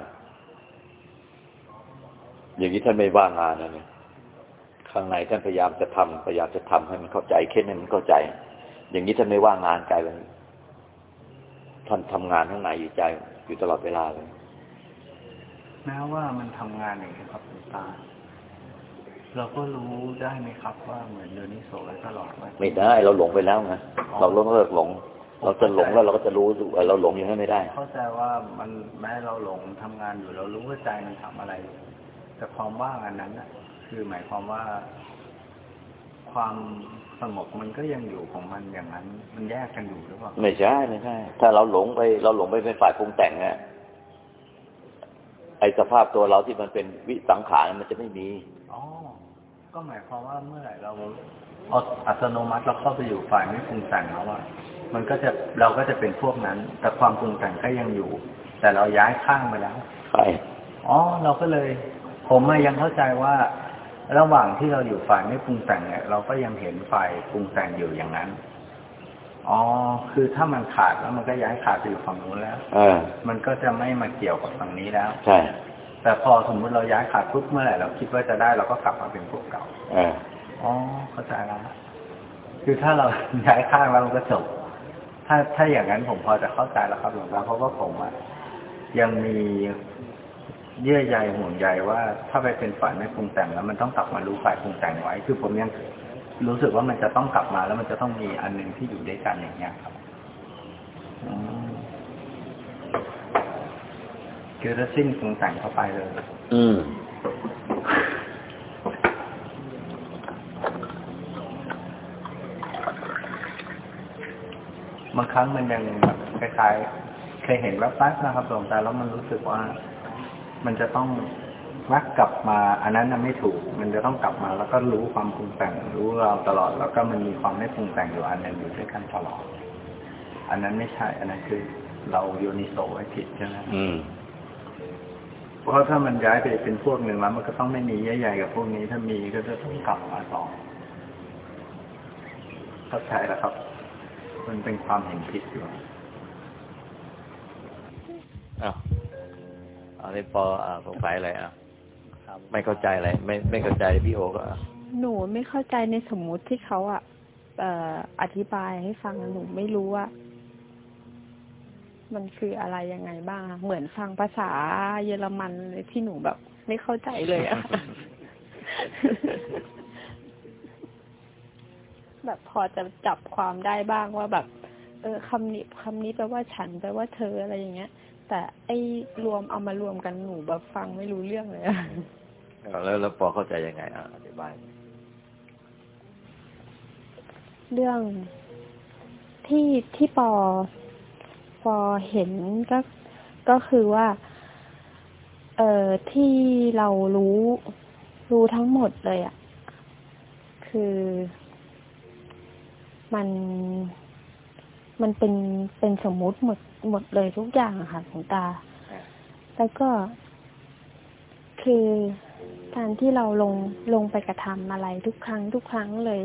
Speaker 2: อย่างนี้ท่านไม่ว่างงานนะเนี่ยข้างในท่านพยายามจะทำพยายามจะทำให้มันเข้าใจเค้นให้มันเข้าใจ อย่างนี้ท่านไม่ว่างงานกลายเป็นท่านทำงานข้างในอยู่ใจอยู่ตลอดเวลาเลย
Speaker 3: แม้ว่ามันทำงานอย่างนี้ครับคุณตาเราก็รู้ได้ไหมครับว่าเหมือนเดินนิโสไว้ตลอดว่า
Speaker 2: ไม่ได้ เราหลงไปแล้วไงเราเลิกเลิกหลง เราจะหลงแล้วเราก็จะรู้ว่าเราหลงอย่างนั้นไม่ได้
Speaker 3: เข้าใจว่ามันแม้เราหลงทำงานอยู่เรารู้ว่าใจมันทำอะไรอยู่แต่ความว่างอันนั้นน่ะ คือหมายความว่า ความสงบมันก็ยังอยู่ของมันอย่างนั้น มันแยกกันอยู่หรือเปล่า
Speaker 2: ไม่ใช่ไม่ใช่ถ้าเราหลงไป เราหลงไปเป็นฝ่ายปรุงแต่งอะไอสภาพตัวเราที่มันเป็นวิสังขารมันจะไม่มี
Speaker 3: อ๋อก็หมายความว่าเมื่อไหร่เราเอาอัตโนมัติเราเข้าไปอยู่ฝ่ายไม่ปรุงแต่งแล้วอะ มันก็จะเราก็จะเป็นพวกนั้น แต่ความปรุงแต่งก็ยังอยู่ แต่เราย้ายข้างไปแล้ว
Speaker 2: ใช่
Speaker 3: อ๋อ เราก็เลย ผมอะยังเข้าใจว่า ระหว่างที่เราอยู่ฝ่ายไม่ปรุงแต่งเนี่ยเราก็ยังเห็นฝ่ายปรุงแต่งอยู่อย่างนั้นอ๋อ คือถ้ามันขาดแล้วมันก็ย้ายขาดไปอยู่ฝั่งนู้นแล้ว
Speaker 2: เออ
Speaker 3: มันก็จะไม่มาเกี่ยวกับฝั่งนี้แล้ว
Speaker 2: ใช่
Speaker 3: แต่พอสมมุติเราย้ายขาดปุ๊บเมื่อไหร่เราคิดว่าจะได้เราก็กลับมาเป็นพวกเก่า
Speaker 2: เออ
Speaker 3: อ๋อ เข้าใจแล้วฮะคือถ้าเราย้ายข้างแล้วมันก็จบ ถ้าถ้าอย่างนั้นผมพอจะเข้าใจแล้วครับหลวงตาเพราะว่าผมอะยังมีเยื่อใยห่วงใยว่า ถ้าไปเป็นฝ่ายไม่ปรุงแต่งแล้ว มันต้องกลับมารู้ฝ่ายปรุงแต่งไว้ คือผมยังรู้สึกว่ามันจะต้องกลับมาแล้วมันจะต้องมีอันหนึ่งที่อยู่ด้วยกันอย่างเงี้ยครับคือถ้าสิ้นปรุงแต่งเข้าไปเลย
Speaker 2: อืม
Speaker 3: บางครั้งมันยังแบบคล้ายๆเคยเห็นแวบๆนะครับหลวงตาแล้วมันรู้สึกว่า มันจะต้องวักกลับมา อันนั้นน่ะไม่ถูก มันจะต้องกลับมา แล้วก็รู้ความปรุงแต่งรู้เราตลอด แล้วก็มันมีความไม่ปรุงแต่งอยู่อันหนึงอยู่ด้วยกันตลอด อันนั้นไม่ใช่ อันนั้นคือ เราโยนิโสไว้ผิดใช่ไหม
Speaker 2: อืม
Speaker 3: เพราะถ้ามันย้ายไปเป็นพวกหนึ่งแล้ว มันก็ต้องไม่มีเยื่อใยกับพวกนี้ ถ้ามีก็จะต้องกลับมาต่อเข้าใจแล้วครับ มันเป็นความเห็นผิดอยู่
Speaker 2: อ้าวอันนี้ปออ่าสงสัยอะไรอะไม่เข้าใจอะไรไม่ไม่เข้าใจพี่โอก็อะ
Speaker 4: หนูไม่เข้าใจในสมมุติที่เขาอะเอ่ออธิบายให้ฟังอะหนูไม่รู้ว่า มันคืออะไรยังไงบ้างอะเหมือนฟังภาษาเยอรมันเลยที่หนูแบบ ไม่เข้าใจเลยอะ แบบพอจะจับความได้บ้างว่าแบบ เออคำนี้คำนี้แปลว่าฉันแปลว่าเธออะไรอย่างเงี้ย แต่ไอ้รวมเอามารวมกันหนูแบบฟังไม่รู้เรื่องเลยอะ
Speaker 2: แล้วแล้วปอเข้าใจยังไงอะอธิบาย
Speaker 4: เรื่องที่ที่ปอปอเห็นก็ก็คือว่า เอ่อที่เรารู้รู้ทั้งหมดเลยอะ่ะ คือ มันมันเป็นเป็นสมมุติหมดหมดเลยทุกอย่างอะค่ะของตา แล้วก็คือการที่เราลงลงไปกระทำอะไรทุกครั้ง ทุกครั้งเลย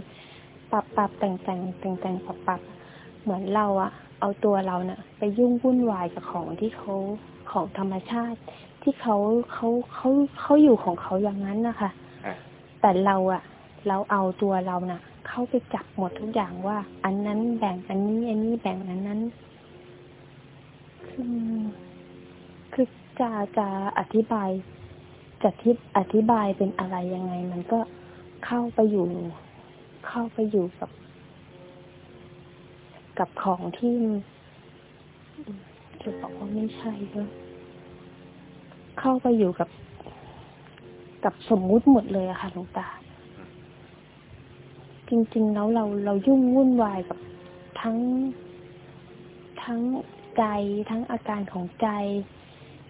Speaker 4: ปรับปรับแต่งแต่งแต่งแต่งปรับปรับเหมือนเราอะเอาตัวเราเนะ่ะ ไปยุ่งวุ่นวายกับของที่เขาของธรรมชาติ ที่เขาเขาเขาเขาอยู่ของเขาอย่างนั้นนะคะ
Speaker 2: อะ
Speaker 4: แต่เราอะเราเอาตัวเราน่ะ เข้าไปจับหมดทุกอย่างว่า อันนั้นแบ่งอันนี้ อันนี้แบ่งอันนั้น คือคือจะจะอธิบายจะทิอธิบายเป็นอะไรยังไง มันก็เข้าไปอยู่ เข้าไปอยู่กับ กับของที่จะบอกว่าไม่ใช่ก็เข้าไปอยู่กับ กับสมมุติหมดเลยอะค่ะหลวงตา จริง ๆ แล้วเราเรายุ่งวุ่นวายกับทั้งทั้งใจทั้งอาการของใจ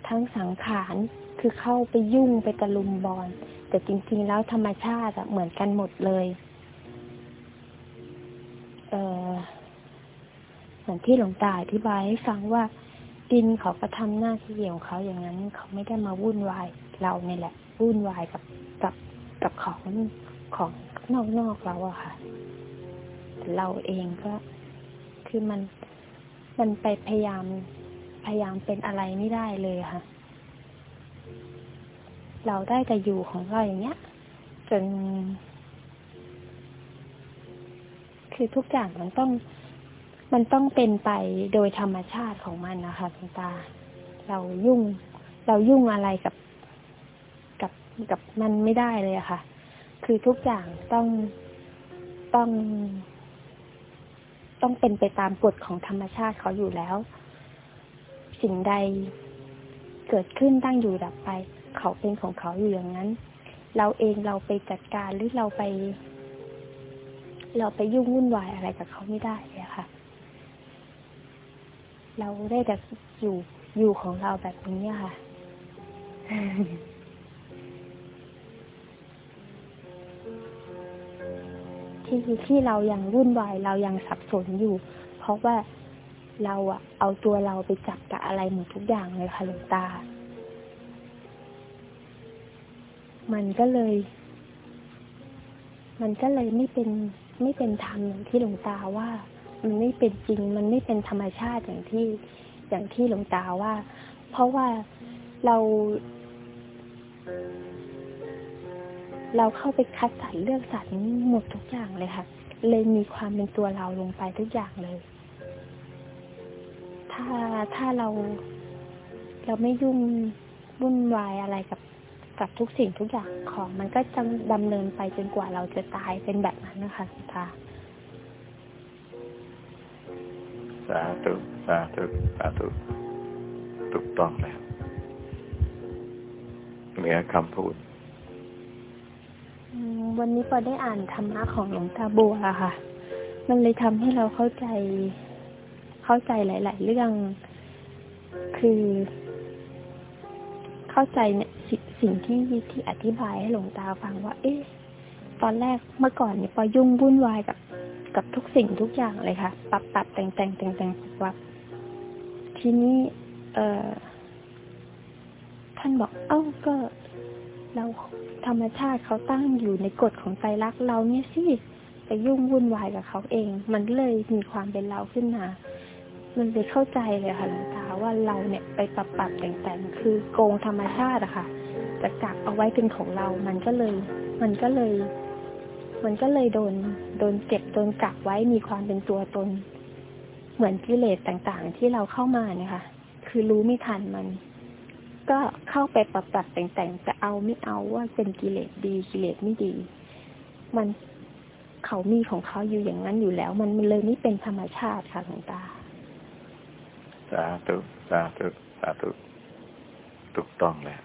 Speaker 4: ทั้งสังขารคือเข้าไปยุ่งไปตะลุมบอลแต่จริง ๆ แล้วธรรมชาติอะเหมือนกันหมดเลยเออเหมือนที่หลวงตาอธิบายให้ฟังว่าดินเขาก็ทำหน้าที่ของเขาอย่างนั้นเขาไม่ได้มาวุ่นวายเราเนี่ยแหละ วุ่นวายกับกับกับของของ นอกๆเราอะค่ะ เราเองก็คือมันมันไปพยายามพยายามเป็นอะไรไม่ได้เลยค่ะ เราได้แต่อยู่ของเราอย่างเงี้ย จน คือทุกอย่างมันต้อง มันต้องเป็นไปโดยธรรมชาติของมันนะคะคุณตา เรายุ่ง เรายุ่งอะไรกับ กับกับมันไม่ได้เลยอะค่ะ คือทุกอย่างต้องต้อง ต้องเป็นไปตามกฎของธรรมชาติเขาอยู่แล้ว สิ่งใดเกิดขึ้นตั้งอยู่ดับไป เขาเป็นของเขาอยู่อย่างนั้น เราเองเราไปจัดการหรือเราไป เราไปยุ่งวุ่นวายอะไรกับเขาไม่ได้เลยค่ะ เราได้แต่อยู่อยู่ของเราแบบนี้ค่ะ ที่ที่เรายังวุ่นวายเรายังสับสนอยู่ เพราะว่าเราอะเอาตัวเราไปจับกับอะไรหมดทุกอย่างเลยค่ะหลวงตา มันก็เลย มันก็เลยไม่เป็นไม่เป็นธรรมอย่างที่หลวงตาว่า มันไม่เป็นจริง มันไม่เป็นธรรมชาติอย่างที่อย่างที่หลวงตาว่า เพราะว่าเรา เราเข้าไปคัดสรรเลือกสรรหมดทุกอย่างเลยค่ะ เลยมีความเป็นตัวเราลงไปทุกอย่างเลย ถ้าถ้าเรา เราไม่ยุ่งวุ่นวายอะไรกับกับทุกสิ่งทุกอย่างของ มันก็จะดำเนินไปจนกว่าเราจะตายเป็นแบบนั้นนะคะคุณตา
Speaker 5: สาธุสาธุสาธุถูกต้องแล้วเหนือคำพูด
Speaker 4: วันนี้พอได้อ่านธรรมะของหลวงตาบัวอะค่ะ มันเลยทำให้เราเข้าใจ เข้าใจหลาย ๆ เรื่อง คือ เข้าใจเนี่ยสสิ่งที่ที่อธิบายให้หลวงตาฟังว่า เอ๊ะตอนแรกเมื่อก่อนเนี่ยปอยุ่งวุ่นวายกับกับทุกสิ่งทุกอย่างเลยค่ะ ปรับปรับแต่งแต่งแต่งแต่งปรับทีนี้ เออท่านบอก เอ้าก็ เราธรรมชาติเขาตั้งอยู่ในกฎของใจรักเราเนี่ยสิไปยุ่งวุ่นวายกับเขาเอง มันเลยมีความเป็นเราขึ้นมา มันเลยเข้าใจเลยค่ะหลวงตาว่าเราเนี่ยไปปรับปรับแต่งแต่งคือโกงธรรมชาติอะค่ะจะกักเอาไว้เป็นของเรา มันก็เลย มันก็เลย มันก็เลยโดน โดนเก็บโดนกักไว้มีความเป็นตัวตน เหมือนกิเลสต่างๆ ที่เราเข้ามาเนี่ยค่ะ คือรู้ไม่ทันมัน ก็เข้าไปปรับปรับแต่งแต่งจะเอาไม่เอาว่าเป็นกิเลสดีกิเลสไม่ดี มันเขามีของเขาอยู่อย่างนั้นอยู่แล้ว มันมันเลยไม่เป็นธรรมชาติค่ะหลวงตา
Speaker 5: สาธุสาธุสาธุถูกต้องแล้ว